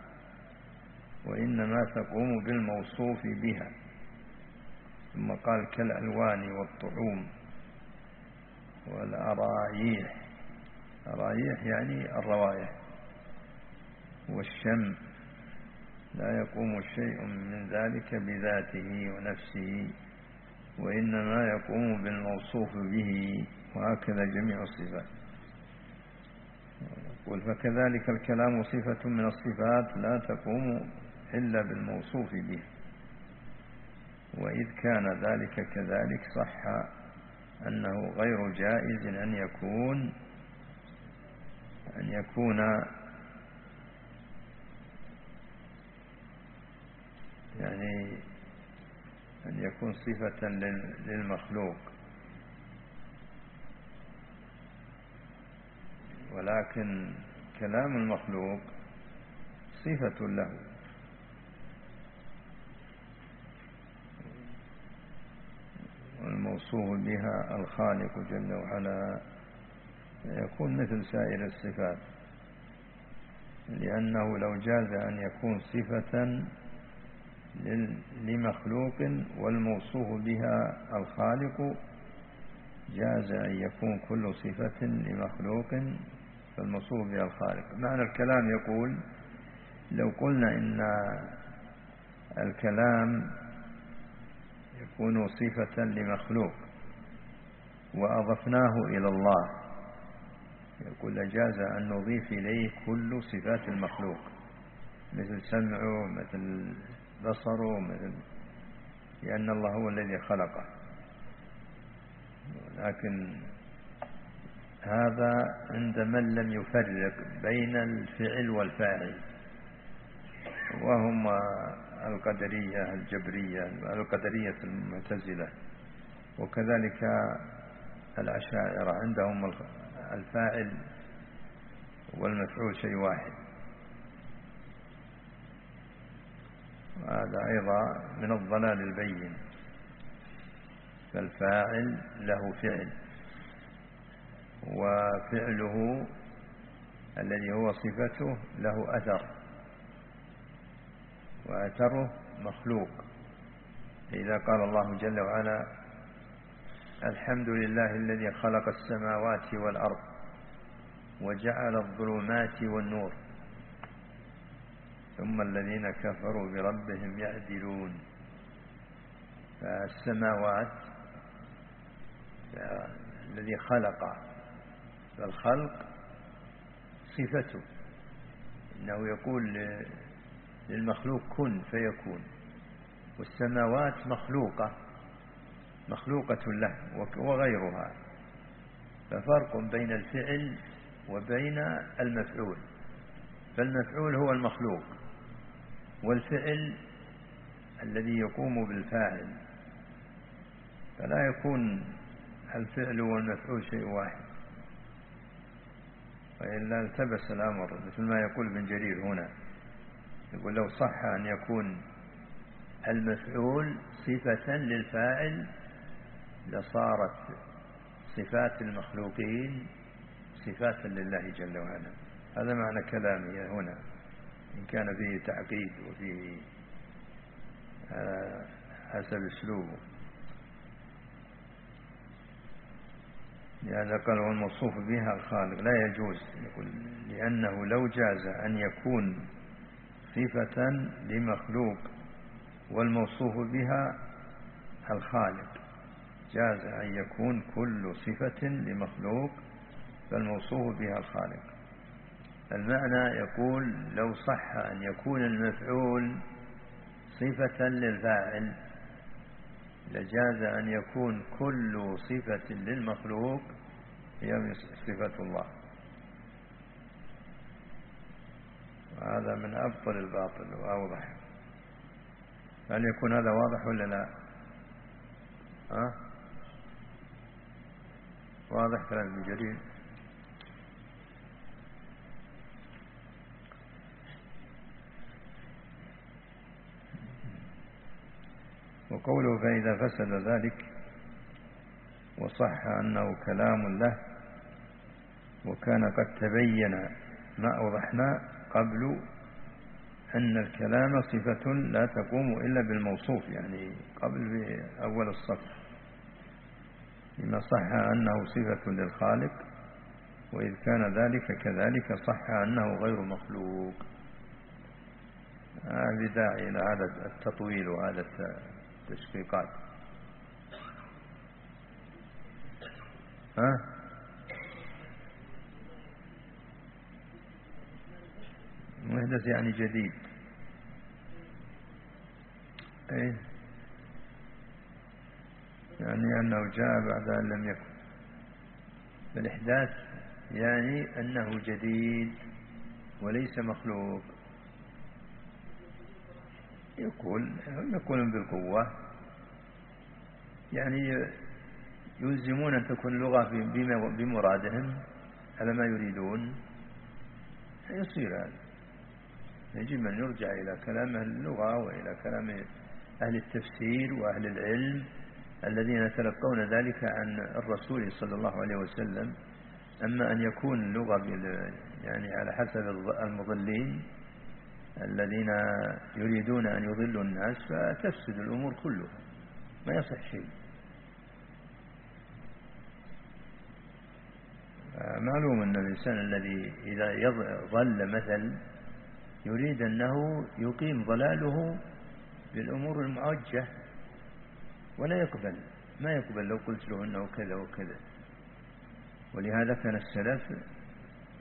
وإنما تقوم بالموصوف بها. ثم قال كالألوان والطعوم والأرايح أرايح يعني الروائح. والشم لا يقوم شيء من ذلك بذاته ونفسه وإنما يقوم بالموصوف به وهكذا جميع الصفات. يقول فكذلك الكلام صفة من الصفات لا تقوم إلا بالموصوف به. وإذ كان ذلك كذلك صح أنه غير جائز أن يكون أن يكون يعني أن يكون صفة للمخلوق. ولكن كلام المخلوق صفة له. والموصوف بها الخالق جل وعلا يكون مثل سائر الصفات لأنه لو جاز أن يكون صفة لمخلوق والموصوف بها الخالق جاز أن يكون كل صفة لمخلوق فالموصوف بها الخالق. معنى الكلام يقول لو قلنا إن الكلام يكون صفة لمخلوق وأضفناه إلى الله يقول لجاز أن نضيف إليه كل صفات المخلوق مثل سمعه مثل بصره مثل لأن الله هو الذي خلقه. لكن هذا عند من لم يفرق بين الفعل والفاعل. وهم القدرية الجبرية القدرية المعتزلة. وكذلك الأشاعرة عندهم الفاعل والمفعول شيء واحد. وهذا أيضا من الضلال البين. فالفاعل له فعل. وفعله الذي هو صفته له أثر وأثره مخلوق. إذا قال الله جل وعلا الحمد لله الذي خلق السماوات والأرض وجعل الظلمات والنور ثم الذين كفروا بربهم يعدلون. فالسماوات الذي خلق فالخلق صفته. إنه يقول للمخلوق كن فيكون والسماوات مخلوقة مخلوقة له وغيرها. ففرق بين الفعل وبين المفعول. فالمفعول هو المخلوق والفعل الذي يقوم بالفاعل. فلا يكون الفعل والمفعول شيء واحد. وإلا التبس الأمر مثل ما يقول ابن جرير هنا. يقول لو صح أن يكون المفعول صفة للفاعل لصارت صفات المخلوقين صفات لله جل وعلا. هذا معنى كلامي هنا. إن كان فيه تعقيد وفيه آه، حسب أسلوبه. لهذا قال والموصوف بها الخالق. لا يجوز. يقول لأنه لو جاز أن يكون صفة لمخلوق والموصوف بها الخالق. جاز أن يكون كل صفة لمخلوق فالموصوف بها الخالق. المعنى يقول لو صح أن يكون المفعول صفة للفاعل لجاز أن يكون كل صفة للمخلوق هي صفة الله. وهذا من أبطل الباطل وأوضح. هل يكون هذا واضح ولا لا؟ ها؟ واضح كلام ابن جرير. وقوله فإذا فسد ذلك وصح أنه كلام له وكان قد تبين ما أوضحنا قبل أن الكلام صفة لا تقوم إلا بالموصوف يعني قبل أول الصف لما صح أنه صفة للخالق وإذ كان ذلك كذلك صح أنه غير مخلوق. هذا داعي إلى هذا التطويل وهذا التشقيقات ها؟ محدث يعني جديد. إيه؟ يعني أنه جاء بعد أن لم يكن. فالإحداث يعني أنه جديد وليس مخلوق. يقول يقولون بالقوة. يعني يلزمون أن تكون اللغة بمرادهم على ما يريدون. يصير هذا. يجب أن يرجع إلى كلام أهل اللغة وإلى كلام أهل التفسير وأهل العلم الذين يتلقون ذلك عن الرسول صلى الله عليه وسلم. أما أن يكون اللغة يعني على حسب المضلين الذين يريدون أن يضلوا الناس فتفسد الأمور كلها. ما يصح شيء. معلوم أن الإنسان الذي إذا ظل مثل يريد أنه يقيم ضلاله بالأمور المعجة ولا يقبل. ما يقبل لو قلت له أنه كذا وكذا. ولهذا كان السلف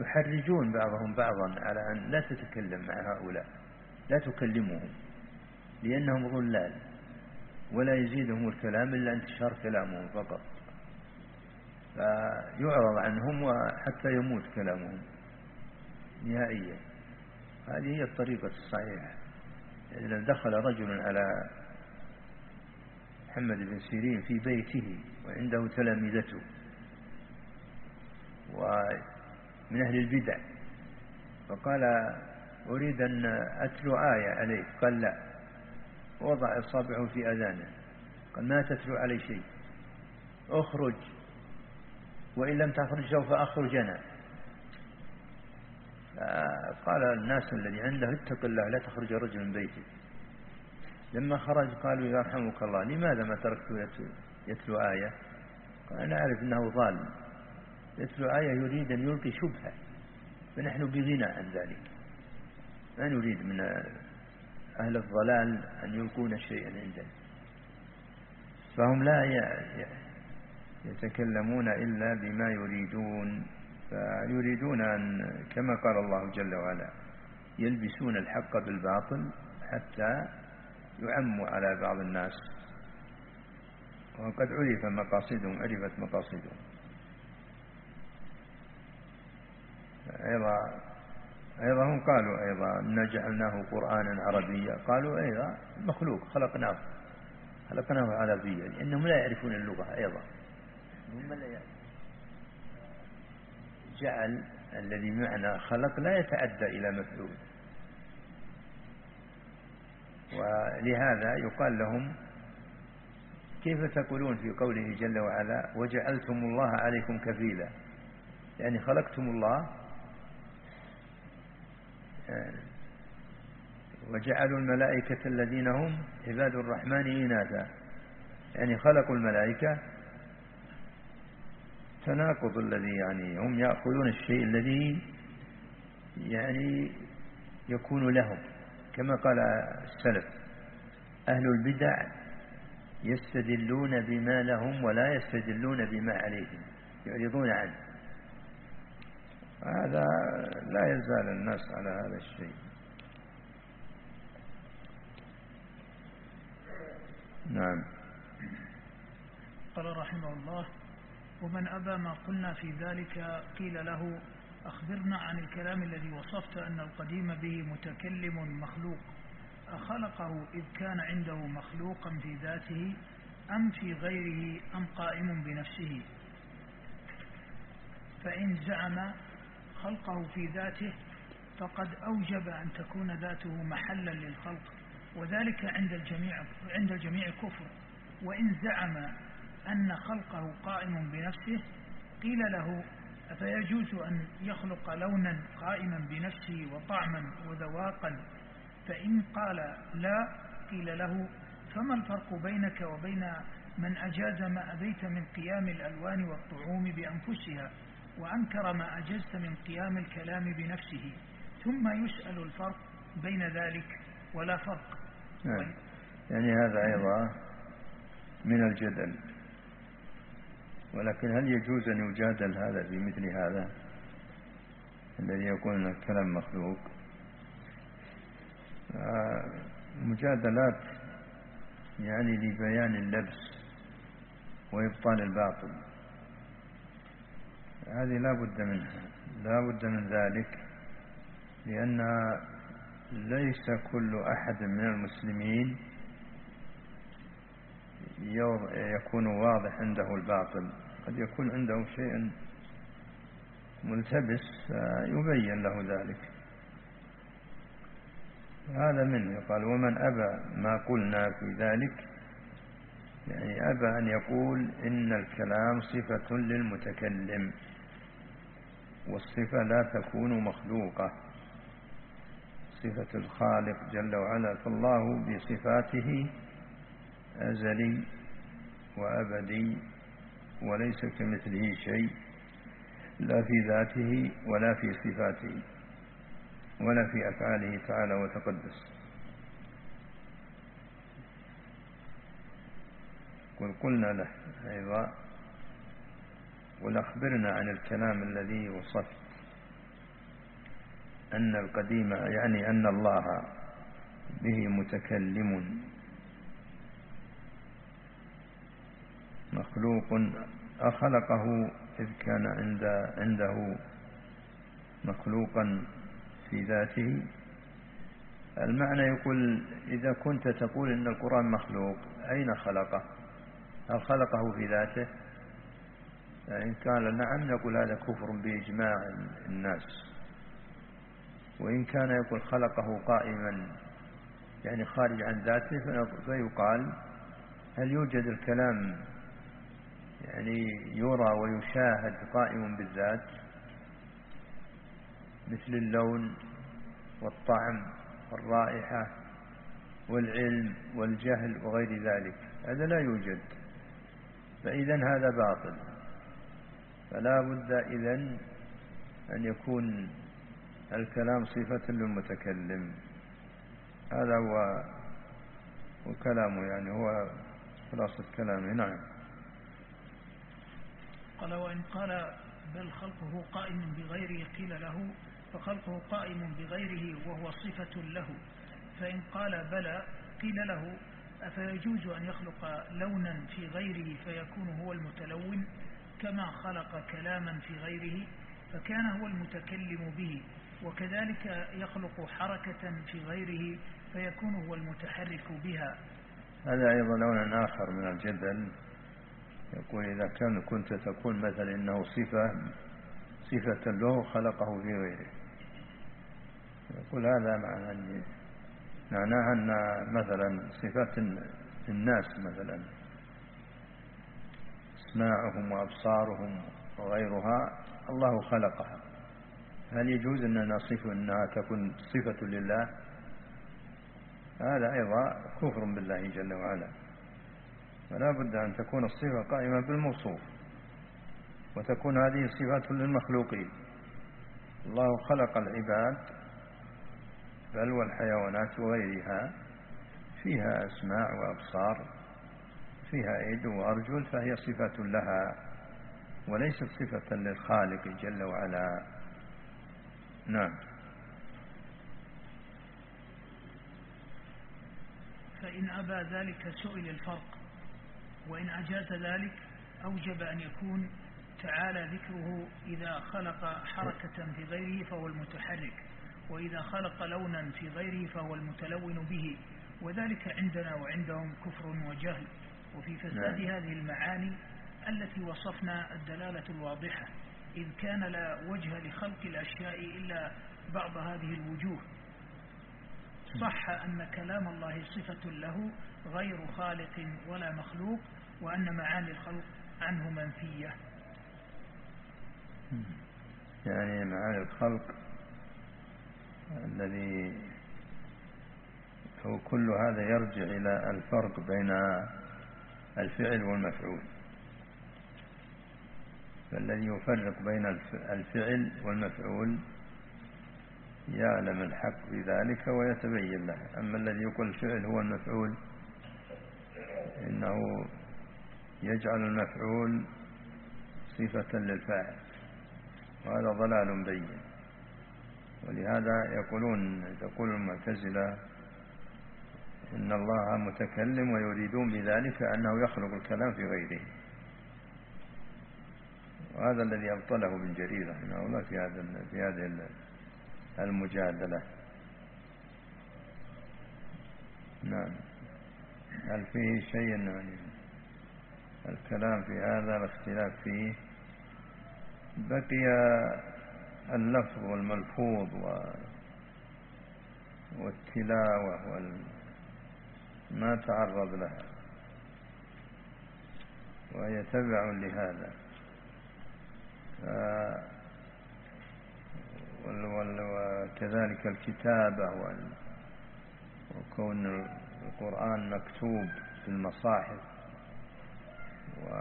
يحرجون بعضهم بعضا على أن لا تتكلم مع هؤلاء لا تكلمهم لأنهم ضلال ولا يزيدهم الكلام إلا انتشار كلامهم فقط. فيعرض عنهم وحتى يموت كلامهم نهائيا. هذه هي الطريقة الصحيحة. إذا دخل رجل على محمد بن سيرين في بيته وعنده تلامذته ومن أهل البدع. فقال أريد أن أتلو آية عليك قال لا. وضع إصابعه في أذانه. قال ما تتلو علي شيء. اخرج. وإن لم تخرج سوف أخرج أنا قال الناس الذي عنده اتق الله لا تخرج رجل من بيته. لما خرج قالوا يرحمك الله. لماذا ما تركته يتلو آية؟ قال أنا أعرف أنه ضال يتلو آية يريد أن يلقي شبهة. فنحن بغنى عن ذلك. ما نريد من أهل الضلال أن يلقون شيئا عندنا. فهم لا يتكلمون إلا بما يريدون. فيريدون أن كما قال الله جل وعلا يلبسون الحق بالباطل حتى يعموا على بعض الناس. وقد عرف مقاصدهم عرفت مقاصدهم. أيضا أيضا هم قالوا أيضا إن جعلناه قرآنا عربيا. قالوا أيضا مخلوق خلقناه خلقناه عربيا. لأنهم لا يعرفون اللغة أيضا. هم لا يعرفون. جعل الذي معنى خلق لا يتعدى إلى مفعول. ولهذا يقال لهم كيف تقولون في قوله جل وعلا وجعلتم الله عليكم كفيلا؟ يعني خلقتم الله وجعلوا الملائكة الذين هم عباد الرحمن إناثا. يعني خلقوا الملائكة تناقض الذي يعني هم يأخذون الشيء الذي يعني يكون لهم. كما قال السلف أهل البدع يستدلون بما لهم ولا يستدلون بما عليهم يعرضون عنه. هذا لا يزال الناس على هذا الشيء. نعم. قال رحمه الله ومن أبى ما قلنا في ذلك قيل له أخبرنا عن الكلام الذي وصفت أن القديم به متكلم مخلوق. أخلقه إذ كان عنده مخلوقا في ذاته أم في غيره أم قائم بنفسه؟ فإن زعم خلقه في ذاته فقد أوجب أن تكون ذاته محلا للخلق. وذلك عند الجميع عند الجميع كفر. وإن زعم أن خلقه قائم بنفسه قيل له أفيجوز أن يخلق لونا قائما بنفسه وطعما وذواقا؟ فإن قال لا قيل له فما الفرق بينك وبين من أجاز ما أبيت من قيام الألوان والطعوم بأنفسها؟ وأنكر ما أجزت من قيام الكلام بنفسه ثم يسأل الفرق بين ذلك ولا فرق. نعم. يعني هذا أيضا من الجدل. ولكن هل يجوز أن يجادل هذا بمثل هذا؟ الذي يقول الكلام مخلوق. آه، مجادلات يعني لبيان اللبس وإبطال الباطل. هذه لا بد منها. لا بد من ذلك لأن ليس كل أحد من المسلمين يكون واضح عنده الباطل. قد يكون عنده شيء ملتبس يبين له ذلك. هذا منه. قال ومن أبى ما قلنا في ذلك؟ يعني أبى أن يقول إن الكلام صفة للمتكلم. والصفة لا تكون مخلوقة. صفة الخالق جل وعلا فالله بصفاته أزلي وأبدي وليس كمثله شيء لا في ذاته ولا في صفاته ولا في أفعاله تعالى وتقدس. قل قلنا له أيضا قل أخبرنا عن الكلام الذي وصفت أن القديم يعني أن الله به متكلم. مخلوق أخلقه إذ كان عند عنده مخلوقا في ذاته. المعنى يقول إذا كنت تقول إن القرآن مخلوق أين خلقه؟ هل خلقه في ذاته؟ إن قال نعم نقول هذا كفر بإجماع الناس. وإن كان يقول خلقه قائما يعني خارج عن ذاته فيقال هل يوجد الكلام يعني يرى ويشاهد قائم بالذات؟ مثل اللون والطعم والرائحة والعلم والجهل وغير ذلك. هذا لا يوجد. فإذا هذا باطل. فلا بد إذا أن يكون الكلام صفة للمتكلم. هذا هو وكلامه يعني هو خلاصة كلامه. نعم. قال وإن قال بل خلقه قائم بغيره قيل له فخلقه قائم بغيره وهو صفة له. فإن قال بلى قيل له أفيجوز أن يخلق لونا في غيره فيكون هو المتلون؟ كما خلق كلاما في غيره فكان هو المتكلم به وكذلك يخلق حركة في غيره فيكون هو المتحرك بها. هذا أيضا لون آخر من الجدل يقول إذا كان كنت تقول مثلا إنه صفة صفة له خلقه في غيره. يقول هذا معنى معناها أن مثلا صفات الناس مثلا. أسماعهم وأبصارهم وغيرها الله خلقها. هل يجوز أن نصف أنها تكون صفة لله؟ هذا أيضا كفر بالله جل وعلا. فلا بد أن تكون الصفة قائمة بالموصوف وتكون هذه صفات للمخلوقين. الله خلق العباد بل والحيوانات وغيرها فيها أسماع وأبصار فيها يد وأرجل فهي صفة لها وليست صفة للخالق جل وعلا. نعم. فإن أبى ذلك سئل الفرق وإن أجاز ذلك أوجب أن يكون تعالى ذكره إذا خلق حركة في غيره فهو المتحرك وإذا خلق لونا في غيره فهو المتلون به وذلك عندنا وعندهم كفر وجهل. وفي فساد نعم. هذه المعاني التي وصفنا الدلالة الواضحة إذ كان لا وجه لخلق الأشياء إلا بعض هذه الوجوه. صح أن كلام الله صفة له غير خالق ولا مخلوق وأن معاني الخلق عنه منفية. يعني معاني الخلق الذي هو كل هذا يرجع إلى الفرق بين الفعل والمفعول. فالذي يفرق بين الفعل والمفعول يعلم الحق في ذلك ويتبين له. أما الذي يقول الفعل هو المفعول إنه يجعل المفعول صفة للفاعل وهذا ضلال بين. ولهذا يقولون تقول المعتزلة إن الله متكلم ويريدون بذلك أنه يخلق الكلام في غيره. وهذا الذي أبطله ابن جرير رحمه الله في هذا في هذه المجادلة. نعم. هل فيه شيء يعني الكلام في هذا الاختلاف فيه؟ بقي اللفظ والملفوظ والتلاوة وال ما تعرض لها. وهي تبع لهذا. وكذلك الكتابة وكون القرآن مكتوب في المصاحف. و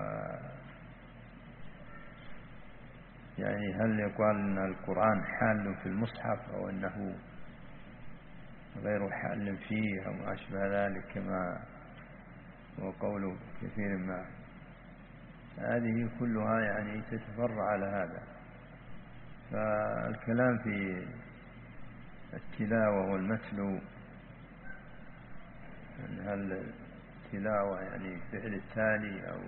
يعني هل يقال أن القرآن حال في المصحف أو أنه غير حال فيه أو ما أشبه ذلك كما هو قول كثير ما. هذه كلها يعني تتفرع على هذا. فالكلام في التلاوة والمتلو هل التلاوة يعني فعل التالي أو؟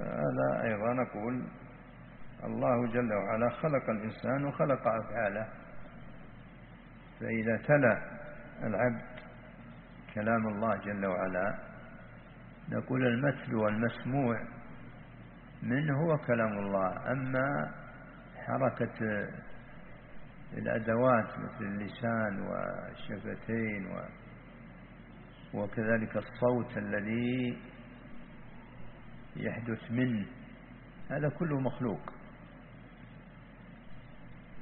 هذا أيضا نقول الله جل وعلا خلق الإنسان وخلق أفعاله. فإذا تلا العبد كلام الله جل وعلا نقول المثل والمسموع منه هو كلام الله. أما حركة الأدوات مثل اللسان والشفتين وكذلك الصوت الذي يحدث منه هذا كله مخلوق.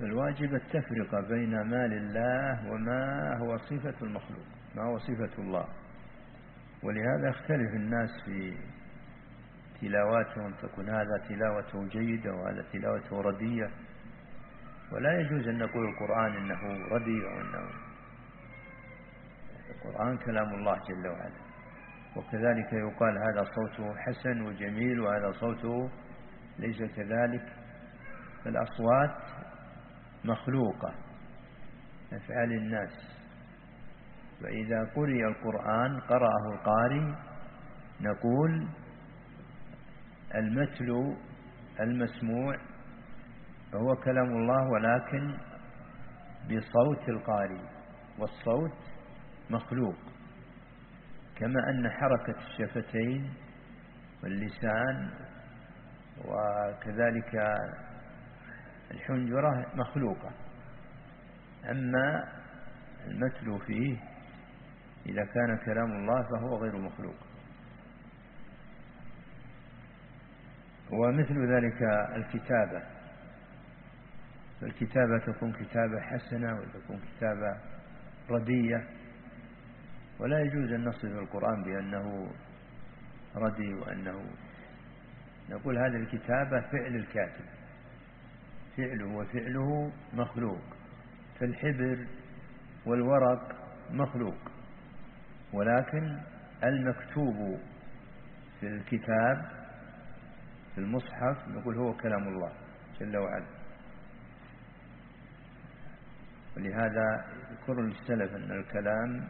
الواجب التفرقة بين ما لله وما هو صفة المخلوق ما هو صفة الله. ولهذا يختلف الناس في تلاواتهم تكون هذا تلاوته جيدة وهذا تلاوته ردية. ولا يجوز أن نقول القرآن إنه ردي أو إنه القرآن كلام الله جل وعلا. وكذلك يقال هذا صوته حسن وجميل وهذا صوته ليس كذلك. فالأصوات مخلوقة أفعال الناس. فإذا قرئ القرآن قرأه القارئ نقول المثل المسموع هو كلام الله ولكن بصوت القارئ والصوت مخلوق. كما أن حركة الشفتين واللسان وكذلك الحنجرة مخلوقة. أما المتلو فيه إذا كان كلام الله فهو غير مخلوق. ومثل ذلك الكتابة. فالكتابة تكون كتابة حسنة وتكون كتابة ردية. ولا يجوز أن نصف القرآن بأنه ردي وأنه. نقول هذه الكتابة فعل الكاتب. فعله وفعله مخلوق فالحبر والورق مخلوق ولكن المكتوب في الكتاب في المصحف نقول هو كلام الله جل وعلا. ولهذا يذكر السلف أن الكلام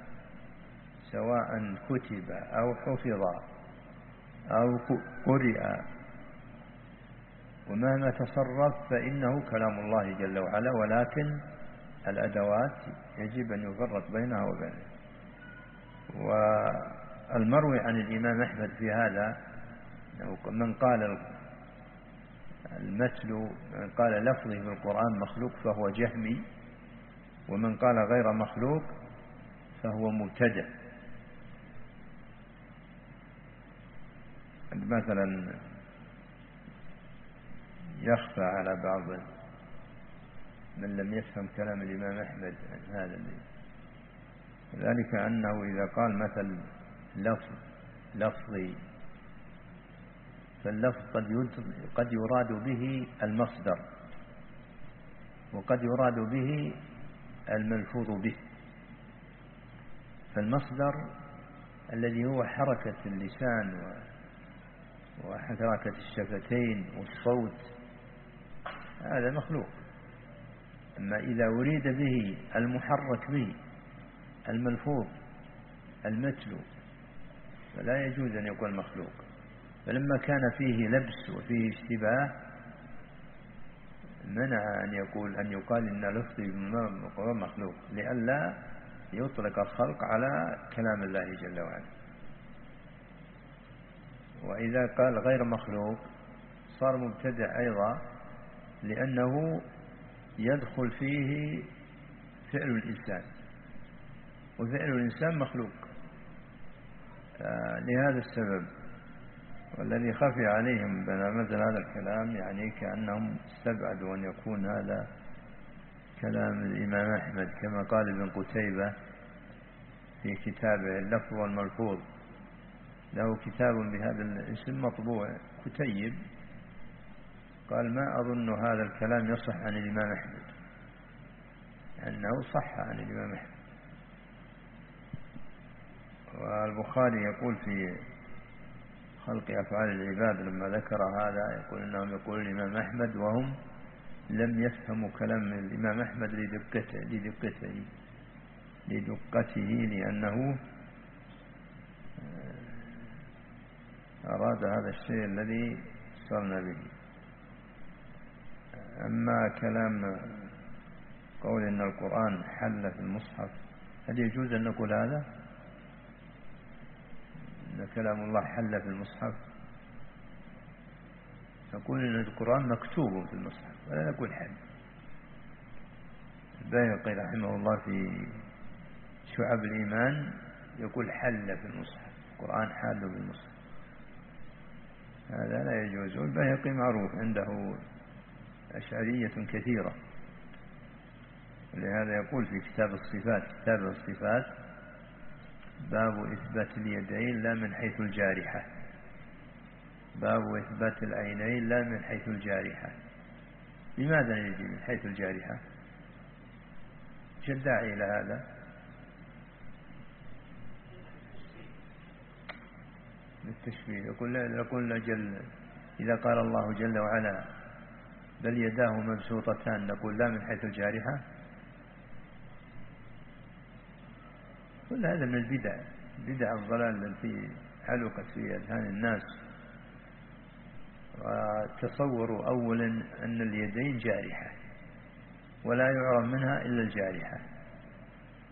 سواء كتب أو حفظ أو قرئ ومهما تصرف فإنه كلام الله جل وعلا ولكن الأدوات يجب أن يفرق بينها وبينه. والمروي عن الإمام أحمد في هذا من قال المثل من قال لفظه في القرآن مخلوق فهو جهمي ومن قال غير مخلوق فهو مبتدع. مثلا يخفى على بعض من لم يفهم كلام الإمام أحمد عن هذا ذلك أنه إذا قال مثل لفظ لفظي فاللفظ قد قد يراد به المصدر وقد يراد به الملفوظ به. فالمصدر الذي هو حركة اللسان وحركة الشفتين والصوت هذا مخلوق. أما إذا أريد به المحرك به الملفوظ المتلو فلا يجوز أن يكون مخلوق. فلما كان فيه لبس وفيه اشتباه منع أن يقول أن يقال إن لفظي مخلوق لئلا يطلق الخلق على كلام الله جل وعلا. وإذا قال غير مخلوق صار مبتدع أيضا لأنه يدخل فيه فعل الإنسان. وفعل الإنسان مخلوق. لهذا السبب. والذي خفي عليهم مثل هذا الكلام يعني كأنهم استبعدوا أن يكون هذا كلام الإمام أحمد كما قال ابن قتيبة في كتابه اللفظ والملفوظ. له كتاب بهذا الاسم مطبوع كتيب. قال ما أظن هذا الكلام يصح عن الإمام أحمد. أنه صح عن الإمام أحمد. والبخاري يقول في خلق أفعال العباد لما ذكر هذا يقول إنهم يقول الإمام أحمد وهم لم يفهموا كلام الإمام أحمد لدقته لدقته لدقته لأنه أراد هذا الشيء الذي صرنا به. أما كلام قول إن القرآن حل في المصحف هل يجوز أن نقول هذا؟ أن كلام الله حل في المصحف؟ نقول إن القرآن مكتوب في المصحف ولا نقول حل. الباهقي رحمه الله في شعب الإيمان يقول حل في المصحف القرآن حال في المصحف. هذا لا يجوز والباهقي معروف عنده أشعرية كثيرة. لهذا يقول في كتاب الصفات كتاب الصفات باب إثبات اليدين لا من حيث الجارحة. باب إثبات العينين لا من حيث الجارحة. لماذا يجي من حيث الجارحة؟ الداعي إلى هذا؟ للتشبيه. يقول يقول جل إذا قال الله جل وعلا بل يداه مبسوطتان. نقول لا من حيث الجارحة. كل هذا من البدع. بدع الضلال التي حلقت في أذهان الناس. وتصوروا أولا أن اليدين جارحة ولا يعرف منها إلا الجارحة.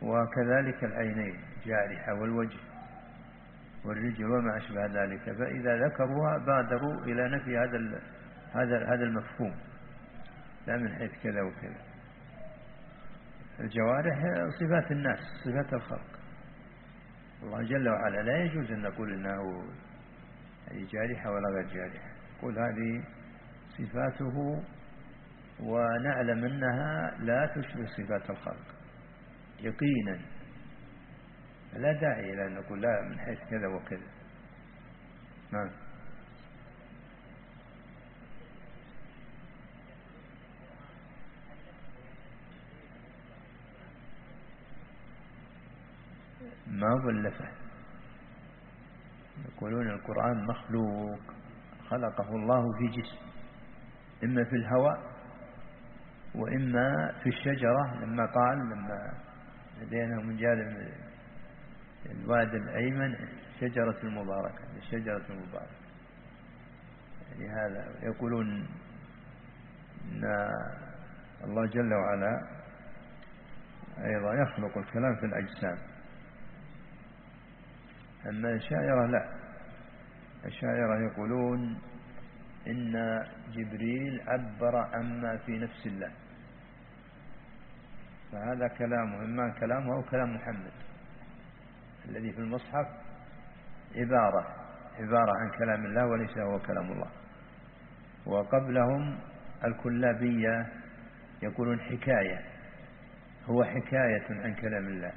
وكذلك العينين جارحة والوجه والرجل وما أشبه ذلك. فإذا ذكروها بادروا إلى نفي هذا هذا هذا المفهوم. لا من حيث كذا وكذا. الجوارح صفات الناس صفات الخلق. الله جل وعلا لا يجوز أن نقول إنه جارحة ولا غير جارحة. قل هذه صفاته ونعلم أنها لا تشبه صفات الخلق. يقينا. لا داعي إلى أن نقول لا من حيث كذا وكذا. نعم. ما ظلفه يقولون القرآن مخلوق خلقه الله في جسم إما في الهواء وإما في الشجرة لما قال لما لدينا من جانب الواد الأيمن شجرة المباركة الشجرة المباركة. يعني هذا يقولون أن الله جل وعلا أيضا يخلق الكلام في الأجسام. أما الشاعرة لا. الشاعرة يقولون إن جبريل عبر عما في نفس الله. فهذا كلامه إما كلامه أو كلام محمد. الذي في المصحف عبارة عبارة عن كلام الله وليس هو كلام الله. وقبلهم الكلابية يقولون حكاية هو حكاية عن كلام الله.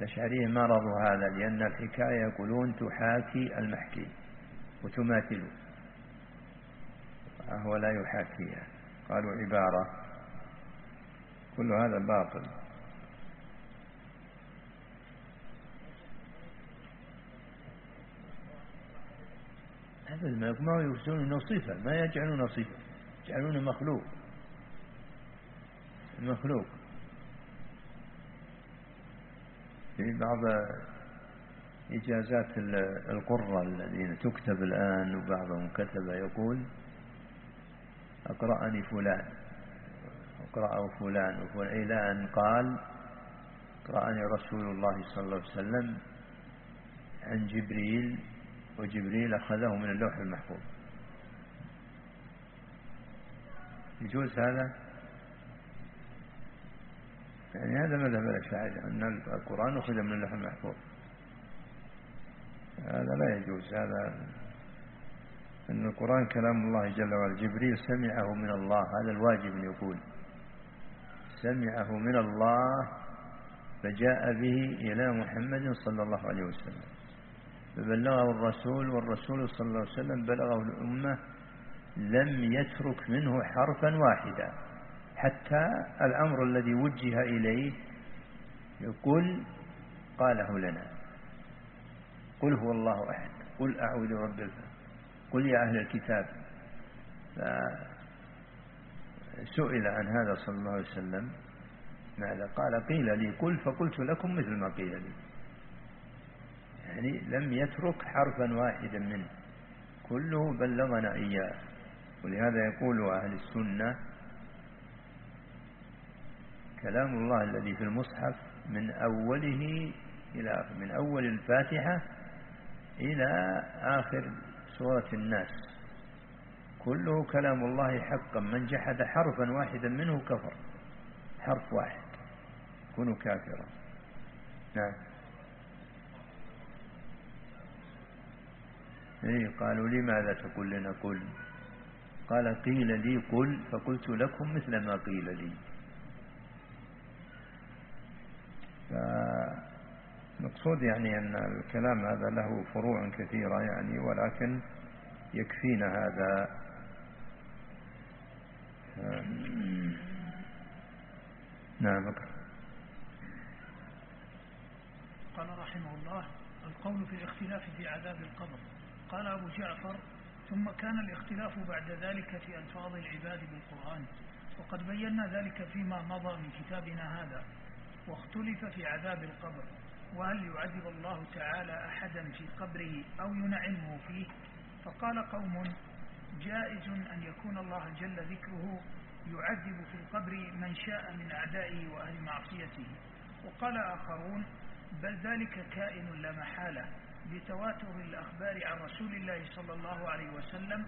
الأشعرية ما رضوا هذا لأن الحكاية يقولون تحاكي المحكي وتماثله هو لا يحاكيها قالوا عبارة. كل هذا باطل. هذا ما يرسلون صفة ما يجعلون صفة يجعلون مخلوق. مخلوق في بعض إجازات القرى الذين تكتب الآن وبعضهم كتب يقول أقرأني فلان أقرأه فلان وفلان. إلى أن قال أقرأني رسول الله صلى الله عليه وسلم عن جبريل وجبريل أخذه من اللوح المحفوظ. يجوز هذا؟ يعني هذا مذهب الأشاعرة أن القرآن أخذ من اللوح المحفوظ. هذا لا يجوز هذا أن القرآن كلام الله جل وعلا. جبريل سمعه من الله هذا الواجب أن يقول. سمعه من الله فجاء به إلى محمد صلى الله عليه وسلم. فبلغه الرسول والرسول صلى الله عليه وسلم بلغه الأمة لم يترك منه حرفا واحدا. حتى الأمر الذي وجه إليه يقول قاله لنا. قل هو الله أحد. قل أعوذ برب الفلق قل يا أهل الكتاب. سئل عن هذا صلى الله عليه وسلم. ماذا؟ قال قيل لي قل فقلت لكم مثل ما قيل لي. يعني لم يترك حرفا واحدا منه. كله بلغنا إياه. ولهذا يقول أهل السنة كلام الله الذي في المصحف من أوله إلى من أول الفاتحة إلى آخر سورة الناس. كله كلام الله حقا من جحد حرفا واحدا منه كفر. حرف واحد. كونوا كافرا. نعم. إيه قالوا لماذا تقول لنا قل؟ قال قيل لي قل فقلت لكم مثل ما قيل لي. المقصود يعني أن الكلام هذا له فروع كثيرة يعني ولكن يكفينا هذا. نعم قال رحمه الله القول في الاختلاف في عذاب القبر. قال أبو جعفر ثم كان الاختلاف بعد ذلك في ألفاظ العباد بالقرآن. وقد بينا ذلك فيما مضى من كتابنا هذا. واختلف في عذاب القبر وهل يعذب الله تعالى أحدا في قبره أو ينعمه فيه؟ فقال قوم جائز أن يكون الله جل ذكره يعذب في القبر من شاء من أعدائه وأهل معصيته. وقال آخرون بل ذلك كائن لا محالة. بتواتر الأخبار عن رسول الله صلى الله عليه وسلم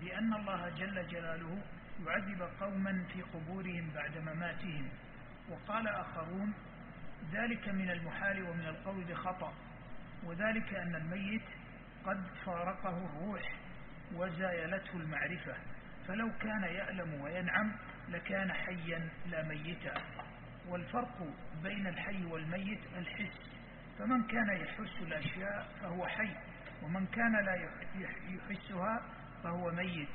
بأن الله جل جلاله يعذب قوما في قبورهم بعد مماتهم. وقال آخرون ذلك من المحال ومن القول بخطأ وذلك أن الميت قد فارقه الروح وزايلته المعرفة فلو كان يألم وينعم لكان حيا لا ميتا. والفرق بين الحي والميت الحس فمن كان يحس الأشياء فهو حي ومن كان لا يحسها فهو ميت.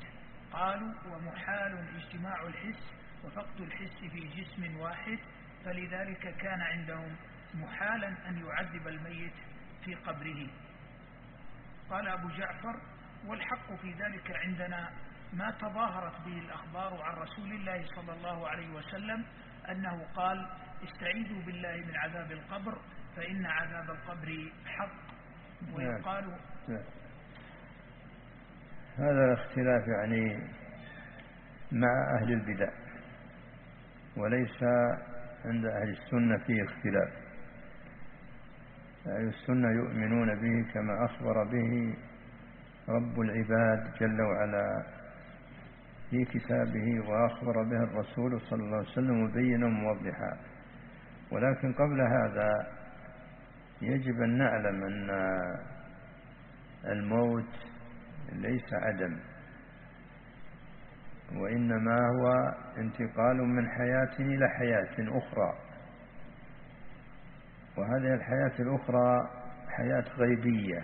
قالوا ومحال اجتماع الحس وفقد الحس في جسم واحد فلذلك كان عندهم محالا أن يعذب الميت في قبره. قال أبو جعفر والحق في ذلك عندنا ما تظاهرت به الأخبار عن رسول الله صلى الله عليه وسلم أنه قال استعيذوا بالله من عذاب القبر فإن عذاب القبر حق. ويقال نعم. هذا الاختلاف يعني مع أهل البدع. وليس عند أهل السنة فيه اختلاف. أهل السنة يؤمنون به كما أخبر به رب العباد جل وعلا في كتابه وأخبر به الرسول صلى الله عليه وسلم مبينا موضحا. ولكن قبل هذا يجب أن نعلم أن الموت ليس عدم. وإنما هو انتقال من حياة إلى حياة أخرى. وهذه الحياة الأخرى حياة غيبية.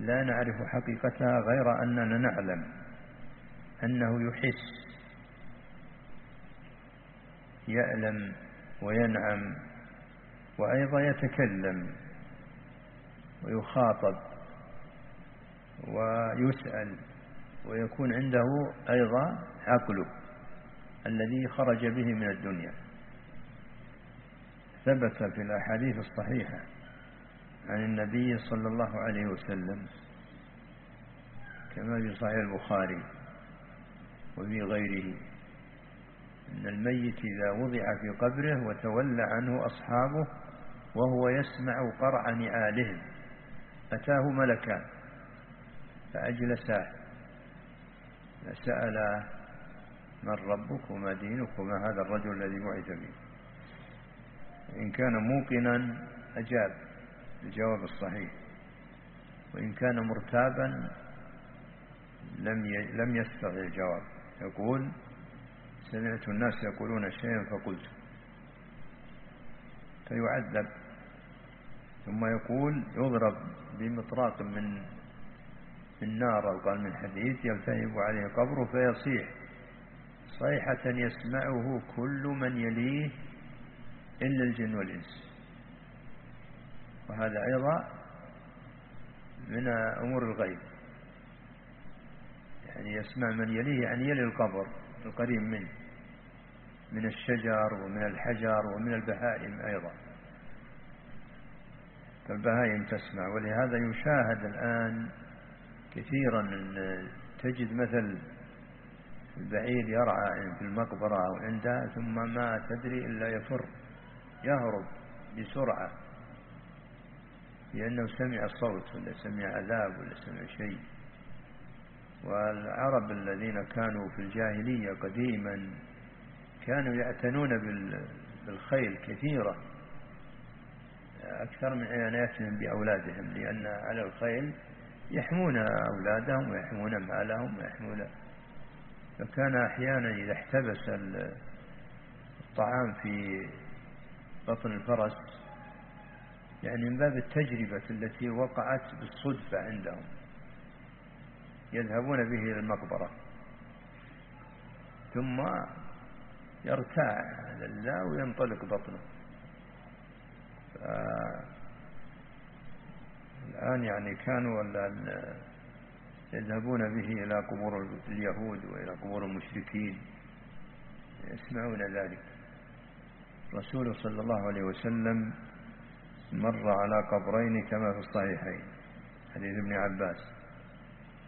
لا نعرف حقيقتها غير أننا نعلم أنه يحس يألم وينعم وأيضا يتكلم ويخاطب ويسأل. ويكون عنده أيضا عقله الذي خرج به من الدنيا. ثبت في الأحاديث الصحيحة عن النبي صلى الله عليه وسلم كما في صحيح البخاري وفي غيره أن الميت إذا وضع في قبره وتولى عنه أصحابه وهو يسمع قرع نعالهم أتاه ملكان فأجلساه. فسأل من ربك وما دينك وما هذا الرجل الذي بعث به إن كان موقنا أجاب الجواب الصحيح. وإن كان مرتابا لم لم يستطع الجواب. يقول سمعت الناس يقولون شيئا فقلت. فيعذب. ثم يقول يضرب بمطراق من النار أو قال من حديد يلتهب عليه قبره فيصيح. صيحة يسمعه كل من يليه إلا الجن والإنس. وهذا أيضا من أمور الغيب. يعني يسمع من يليه يعني يلي القبر القريب منه. من الشجر ومن الحجر ومن البهائم أيضا. فالبهائم تسمع ولهذا يشاهد الآن كثيرا تجد مثل البعير يرعى في المقبرة أو عندها ثم ما تدري إلا يفر يهرب بسرعة لأنه سمع صوت ولا سمع عذاب ولا سمع شيء. والعرب الذين كانوا في الجاهلية قديما كانوا يعتنون بالخيل كثيرا أكثر من عنايتهم بأولادهم لأن على الخيل يحمون أولادهم ويحمون مالهم ويحمون فكان أحيانا إذا احتبس الطعام في بطن الفرس يعني من باب التجربة التي وقعت بالصدفة عندهم يذهبون به إلى المقبرة ثم يرتاع لله وينطلق بطنه. الآن يعني كانوا يذهبون به إلى قبور اليهود وإلى قبور المشركين يسمعون ذلك. رسول صلى الله عليه وسلم مر على قبرين كما في الصحيحين حديث ابن عباس.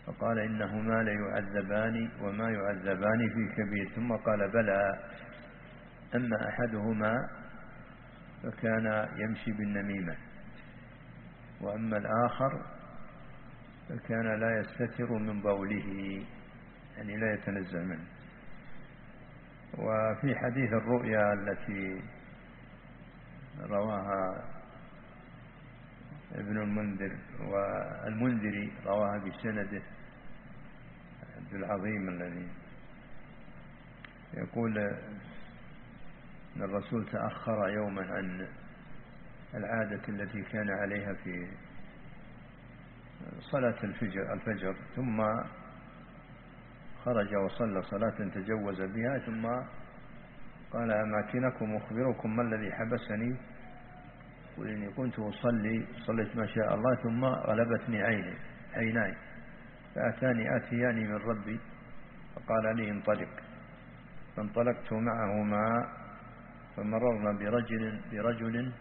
فقال إنهما ليعذبان وما يعذبان في كبير. ثم قال بلى أما أحدهما فكان يمشي بالنميمة. وأما الآخر فكان لا يستتر من بوله يعني لا يتنزه منه. وفي حديث الرؤيا التي رواها ابن المنذر والمنذري رواها بسنده عبد العظيم الذي يقول أن الرسول تأخر يوما عن العادة التي كان عليها في صلاة الفجر, الفجر ثم خرج وصلى صلاة تجوز بها ثم قال أماكنكم أخبركم ما الذي حبسني؟ وإني كنت أصلي صليت ما شاء الله ثم غلبتني عيني عيناي فأتاني آتياني من ربي فقال لي انطلق. فانطلقت معهما فمررنا برجل برجل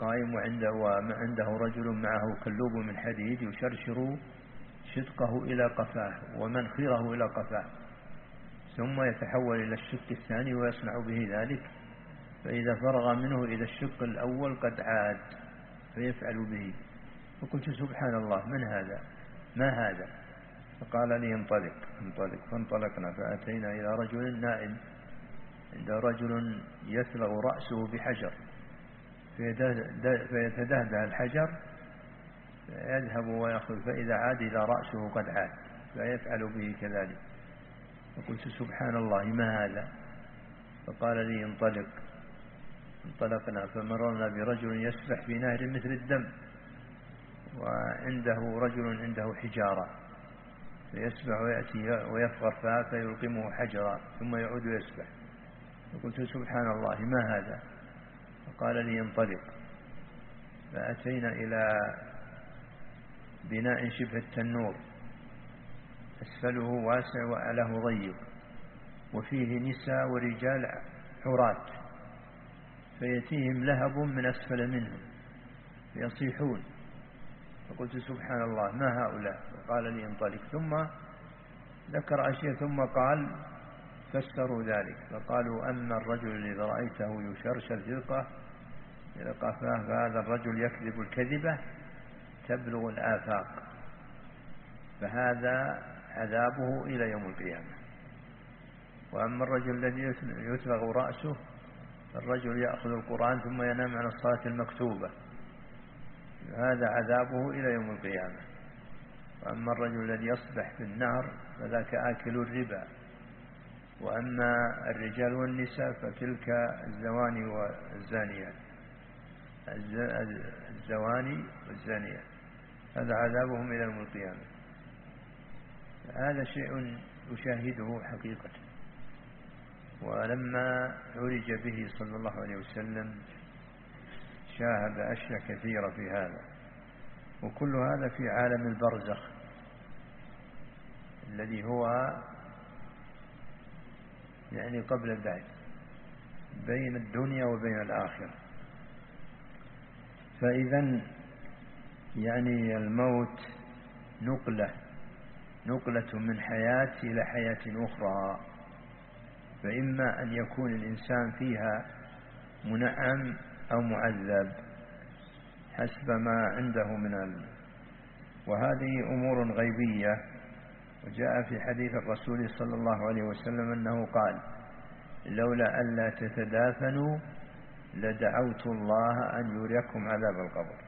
قائم وعنده وعنده رجل معه كلوب من حديد يشرشر شدقه إلى قفاه ومنخره إلى قفاه ثم يتحول إلى الشق الثاني ويصنع به ذلك فإذا فرغ منه إلى الشق الأول قد عاد فيفعل به. فقلت سبحان الله من هذا؟ ما هذا؟ فقال لي انطلق انطلق. فانطلقنا فأتينا إلى رجل نائم عند رجل يثلغ رأسه بحجر. فيتدهده الحجر يذهب ويأخذ فإذا عاد إلى رأسه قد عاد فيفعل به كذلك. فقلت سبحان الله ما هذا؟ فقال لي انطلق. انطلقنا فمررنا برجل يسبح في نهر مثل الدم وعنده رجل عنده حجارة. فيسبح ويأتي ويفغر فيلقمه حجرا ثم يعود ويسبح. فقلت سبحان الله ما هذا؟ فقال لي انطلق. فأتينا إلى بناء شبه التنور. أسفله واسع وأعلاه ضيق وفيه نساء ورجال حرات فيأتيهم لهب من أسفل منهم فيصيحون. فقلت سبحان الله ما هؤلاء؟ قال لي انطلق. ثم ذكر أشياء ثم قال فسروا ذلك فقالوا أما الرجل الذي رأيته يشرشر فرقة إلى قفاه فهذا الرجل يكذب الكذبة تبلغ الآفاق. فهذا عذابه إلى يوم القيامة. وأما الرجل الذي يثلغ رأسه الرجل يأخذ القرآن ثم ينام عن الصلاة المكتوبة. هذا عذابه إلى يوم القيامة. وأما الرجل الذي يصبح في النهر فذاك آكل الربا. وأما الرجال والنساء فتلك الزواني والزانيات الزواني والزانية. هذا عذابهم إلى يوم القيامة. هذا شيء يشاهده حقيقة. ولما عرج به صلى الله عليه وسلم شاهد أشياء كثيرة في هذا. وكل هذا في عالم البرزخ الذي هو يعني قبل البعث بين الدنيا وبين الآخرة فإذا يعني الموت نقلة نقلة من حياة إلى حياة أخرى فإما أن يكون الإنسان فيها منعم أو معذب حسب ما عنده من. وهذه أمور غيبية وجاء في حديث الرسول صلى الله عليه وسلم أنه قال لولا ألا تتدافنوا لدعوت الله أن يريكم عذاب القبر.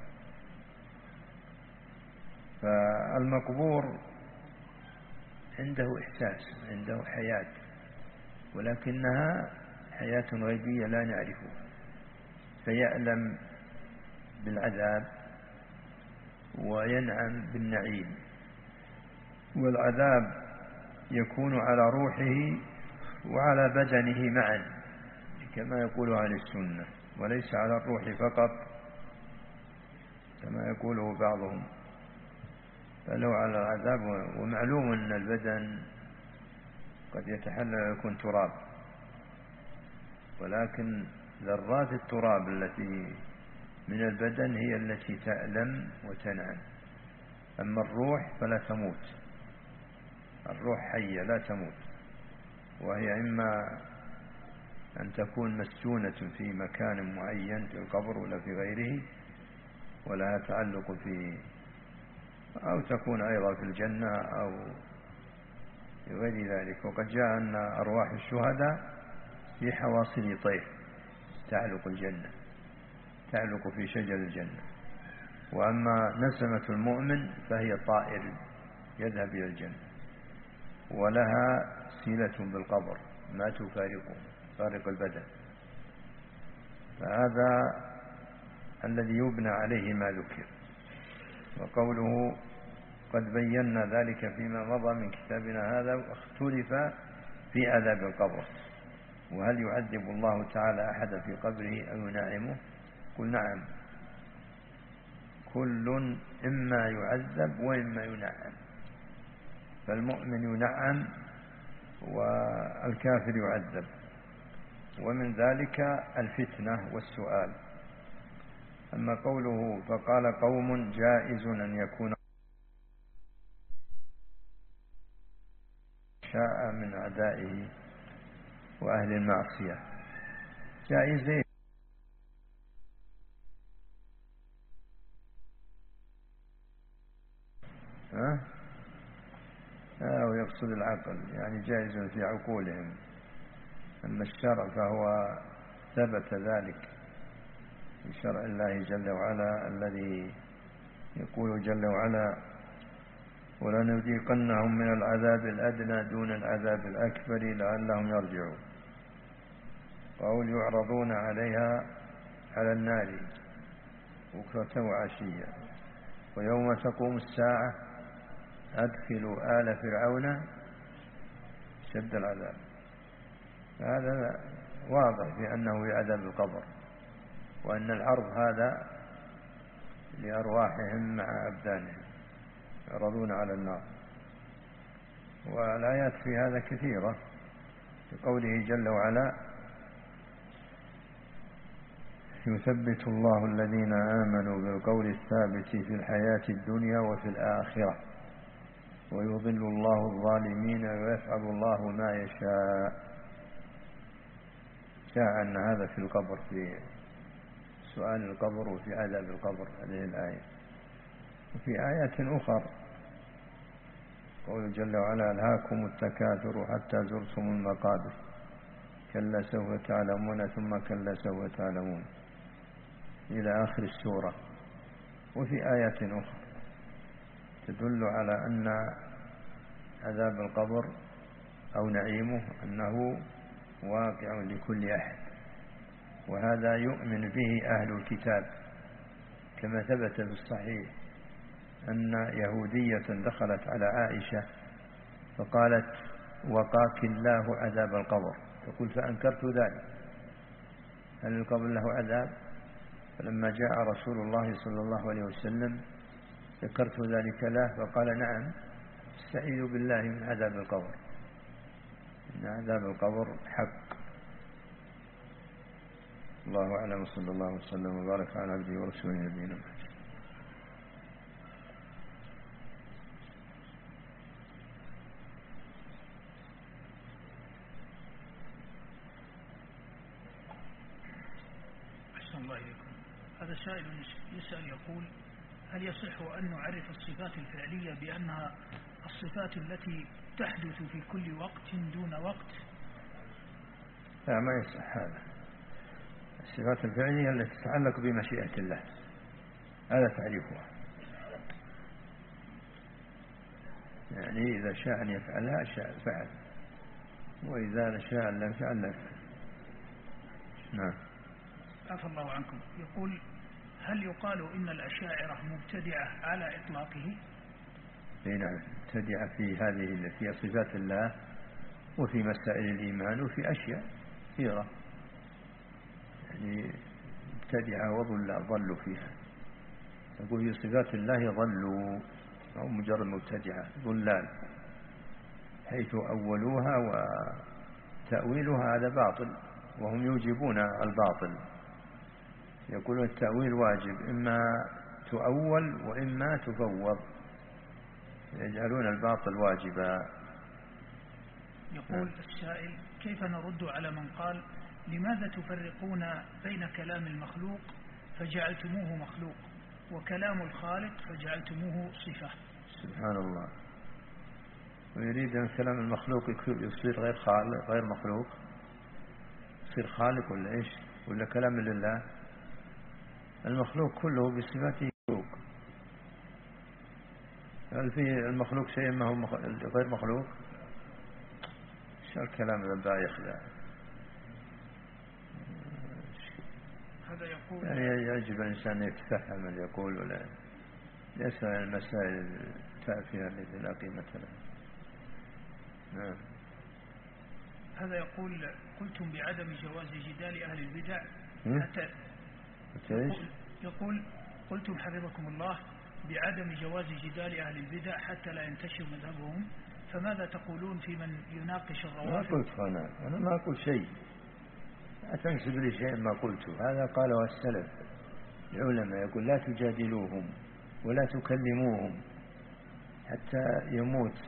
فالمقبور عنده إحساس عنده حياة ولكنها حياة غيبية لا نعرفها. فيألم بالعذاب وينعم بالنعيم. والعذاب يكون على روحه وعلى بدنه معا كما يقول أهل السنة وليس على الروح فقط كما يقوله بعضهم. فلو على العذاب ومعلوم أن البدن قد يتحلل ويكون تراب. ولكن ذرات التراب التي من البدن هي التي تألم وتنعم. أما الروح فلا تموت. الروح حية لا تموت. وهي إما أن تكون مسجونة في مكان معين في القبر ولا في غيره ولها تعلق في أو تكون أيضا في الجنة أو في غير ذلك. وقد جاء أن أرواح الشهداء في حواصل طير تعلق الجنة تعلق في شجر الجنة. وأما نسمة المؤمن فهي طائر يذهب إلى الجنة. ولها صلة بالقبر ما تفارقه فارق البدن. فهذا الذي يبنى عليه ما ذكر. وقوله قد بينا ذلك فيما مضى من كتابنا هذا واختلف في عذاب القبر. وهل يعذب الله تعالى أحدا في قبره أو ينعمه؟ قل نعم. كل إما يعذب وإما ينعم. فالمؤمن ينعم والكافر يعذب. ومن ذلك الفتنة والسؤال. أما قوله فقال قوم جائز أن يكون شاء من أعدائه وأهل المعصية. جائزين. ها؟ يقصد العقل يعني جائز في عقولهم. أما الشرع فهو ثبت ذلك في شرع الله جل وعلا الذي يقول جل وعلا ولنذيقنهم من العذاب الأدنى دون العذاب الأكبر لعلهم يرجعون. قول يعرضون عليها على النار بكرة وعشية. ويوم تقوم الساعة أدخلوا آل فرعون شد العذاب. هذا واضح بأنه يعذب القبر وأن العرض هذا لأرواحهم مع أبدانهم يعرضون على النار. والآيات في هذا كثيرة بقوله جل وعلا يثبت الله الذين آمنوا بالقول الثابت في الحياة الدنيا وفي الآخرة. ويضل الله الظالمين ويفعل الله ما يشاء. جاء أن هذا في القبر في سؤال القبر وفي عذاب القبر هذه الآية. وفي آيات أخرى قول جل وعلا ألهاكم التكاثر حتى زرتم المقابر. كلا سوف تعلمون ثم كلا سوف تعلمون. إلى آخر السورة. وفي آيات أخرى تدل على أن عذاب القبر أو نعيمه أنه واقع لكل أحد وهذا يؤمن به أهل الكتاب. كما ثبت في الصحيح أن يهودية دخلت على عائشة فقالت وقاك الله عذاب القبر. تقول فأنكرت ذلك. هل القبر له عذاب؟ فلما جاء رسول الله صلى الله عليه وسلم ذكرت ذلك له فقال نعم استعيذ بالله من عذاب القبر. إن عذاب القبر حق. الله أعلم صلى الله وسلم وبارك على عبده ورسوله نبينا محمد. الله إليكم. هذا سائل يسأل يقول هل يصح أن نعرف الصفات الفعلية بأنها الصفات التي تحدث في كل وقت دون وقت؟ لا ما يصح هذا. الصفات الفعلية التي تتعلق بمشيئة الله. هذا تعريفها. يعني إذا شاء أن يفعلها شاء فعل وإذا شاء أن لا يفعل لا يفعل. نعم. عفى الله عنكم. يقول هل يقال إن الأشاعرة مبتدعة على إطلاقه؟ اي نعم مبتدعة في هذه في صفات الله وفي مسائل الإيمان وفي أشياء كثيرة. يعني مبتدعة وضل ضلوا فيها. يقول في صفات الله ضلوا أو مجرد مبتدعة ضلال حيث أولوها وتأويلها هذا باطل وهم يوجبون الباطل. يقولون التأويل واجب إما تؤول وإما تفوض. يجعلون الباطل واجبا. يقول السائل كيف نرد على من قال لماذا تفرقون بين كلام المخلوق فجعلتموه مخلوق وكلام الخالق فجعلتموه صفة؟ سبحان الله. ويريد أن كلام المخلوق يصير غير خالق غير مخلوق؟ يصير خالق ولا إيش؟ ولا كلام لله المخلوق كله بصفاته مخلوق. هل في المخلوق شيء ما هو غير مخلوق؟ شو الكلام البايخ ذا هذا يقول يعني يجب الإنسان يتفهم اللي يقول ولا يسأل المسائل التافهة التي لا قيمة لها نعم. هذا يقول قلتم بعدم جواز جدال أهل البدع حتى يقول قلتم حفظكم الله بعدم جواز جدال أهل البدع حتى لا ينتشر مذهبهم فماذا تقولون في من يناقش الروافض؟ ما قلت أنا أنا ما أقول شيء. لا تنسب لي شيء ما قلته. هذا قاله السلف. العلماء يقول لا تجادلوهم ولا تكلموهم حتى يموت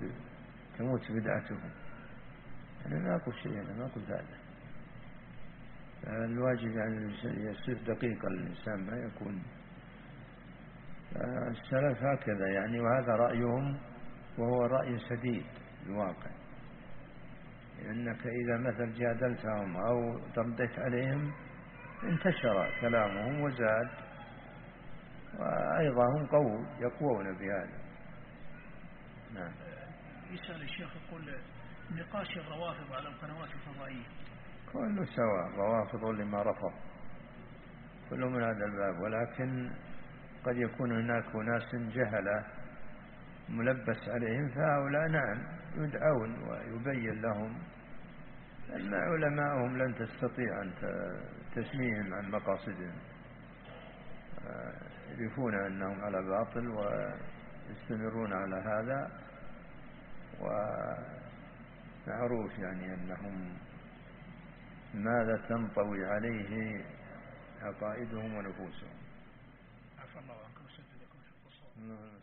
تموت بدعتهم. أنا ما أقول شيء أنا ما قلت هذا. الواجب يعني يصير دقيقا الإنسان ما يكون. السلف هكذا يعني وهذا رأيهم وهو رأي سديد الواقع. لأنك إذا مثل جادلتهم أو رديت عليهم انتشر كلامهم وزاد وأيضا هم قووا يقوون بهذا. نعم. يسأل الشيخ يقول نقاش الروافض على القنوات الفضائية. كله سواء روافض لما رفض. كله من هذا الباب. ولكن قد يكون هناك أناس جهلة ملبس عليهم فهؤلاء نعم يدعون ويبين لهم أن علماءهم لن تستطيع أن تسميهم عن مقاصدهم. يعرفون أنهم على باطل ويستمرون على هذا ومعروف يعني أنهم ماذا تنطوي عليه عقائدهم ونفوسهم؟ عفى الله عنكم وسددكم في القصور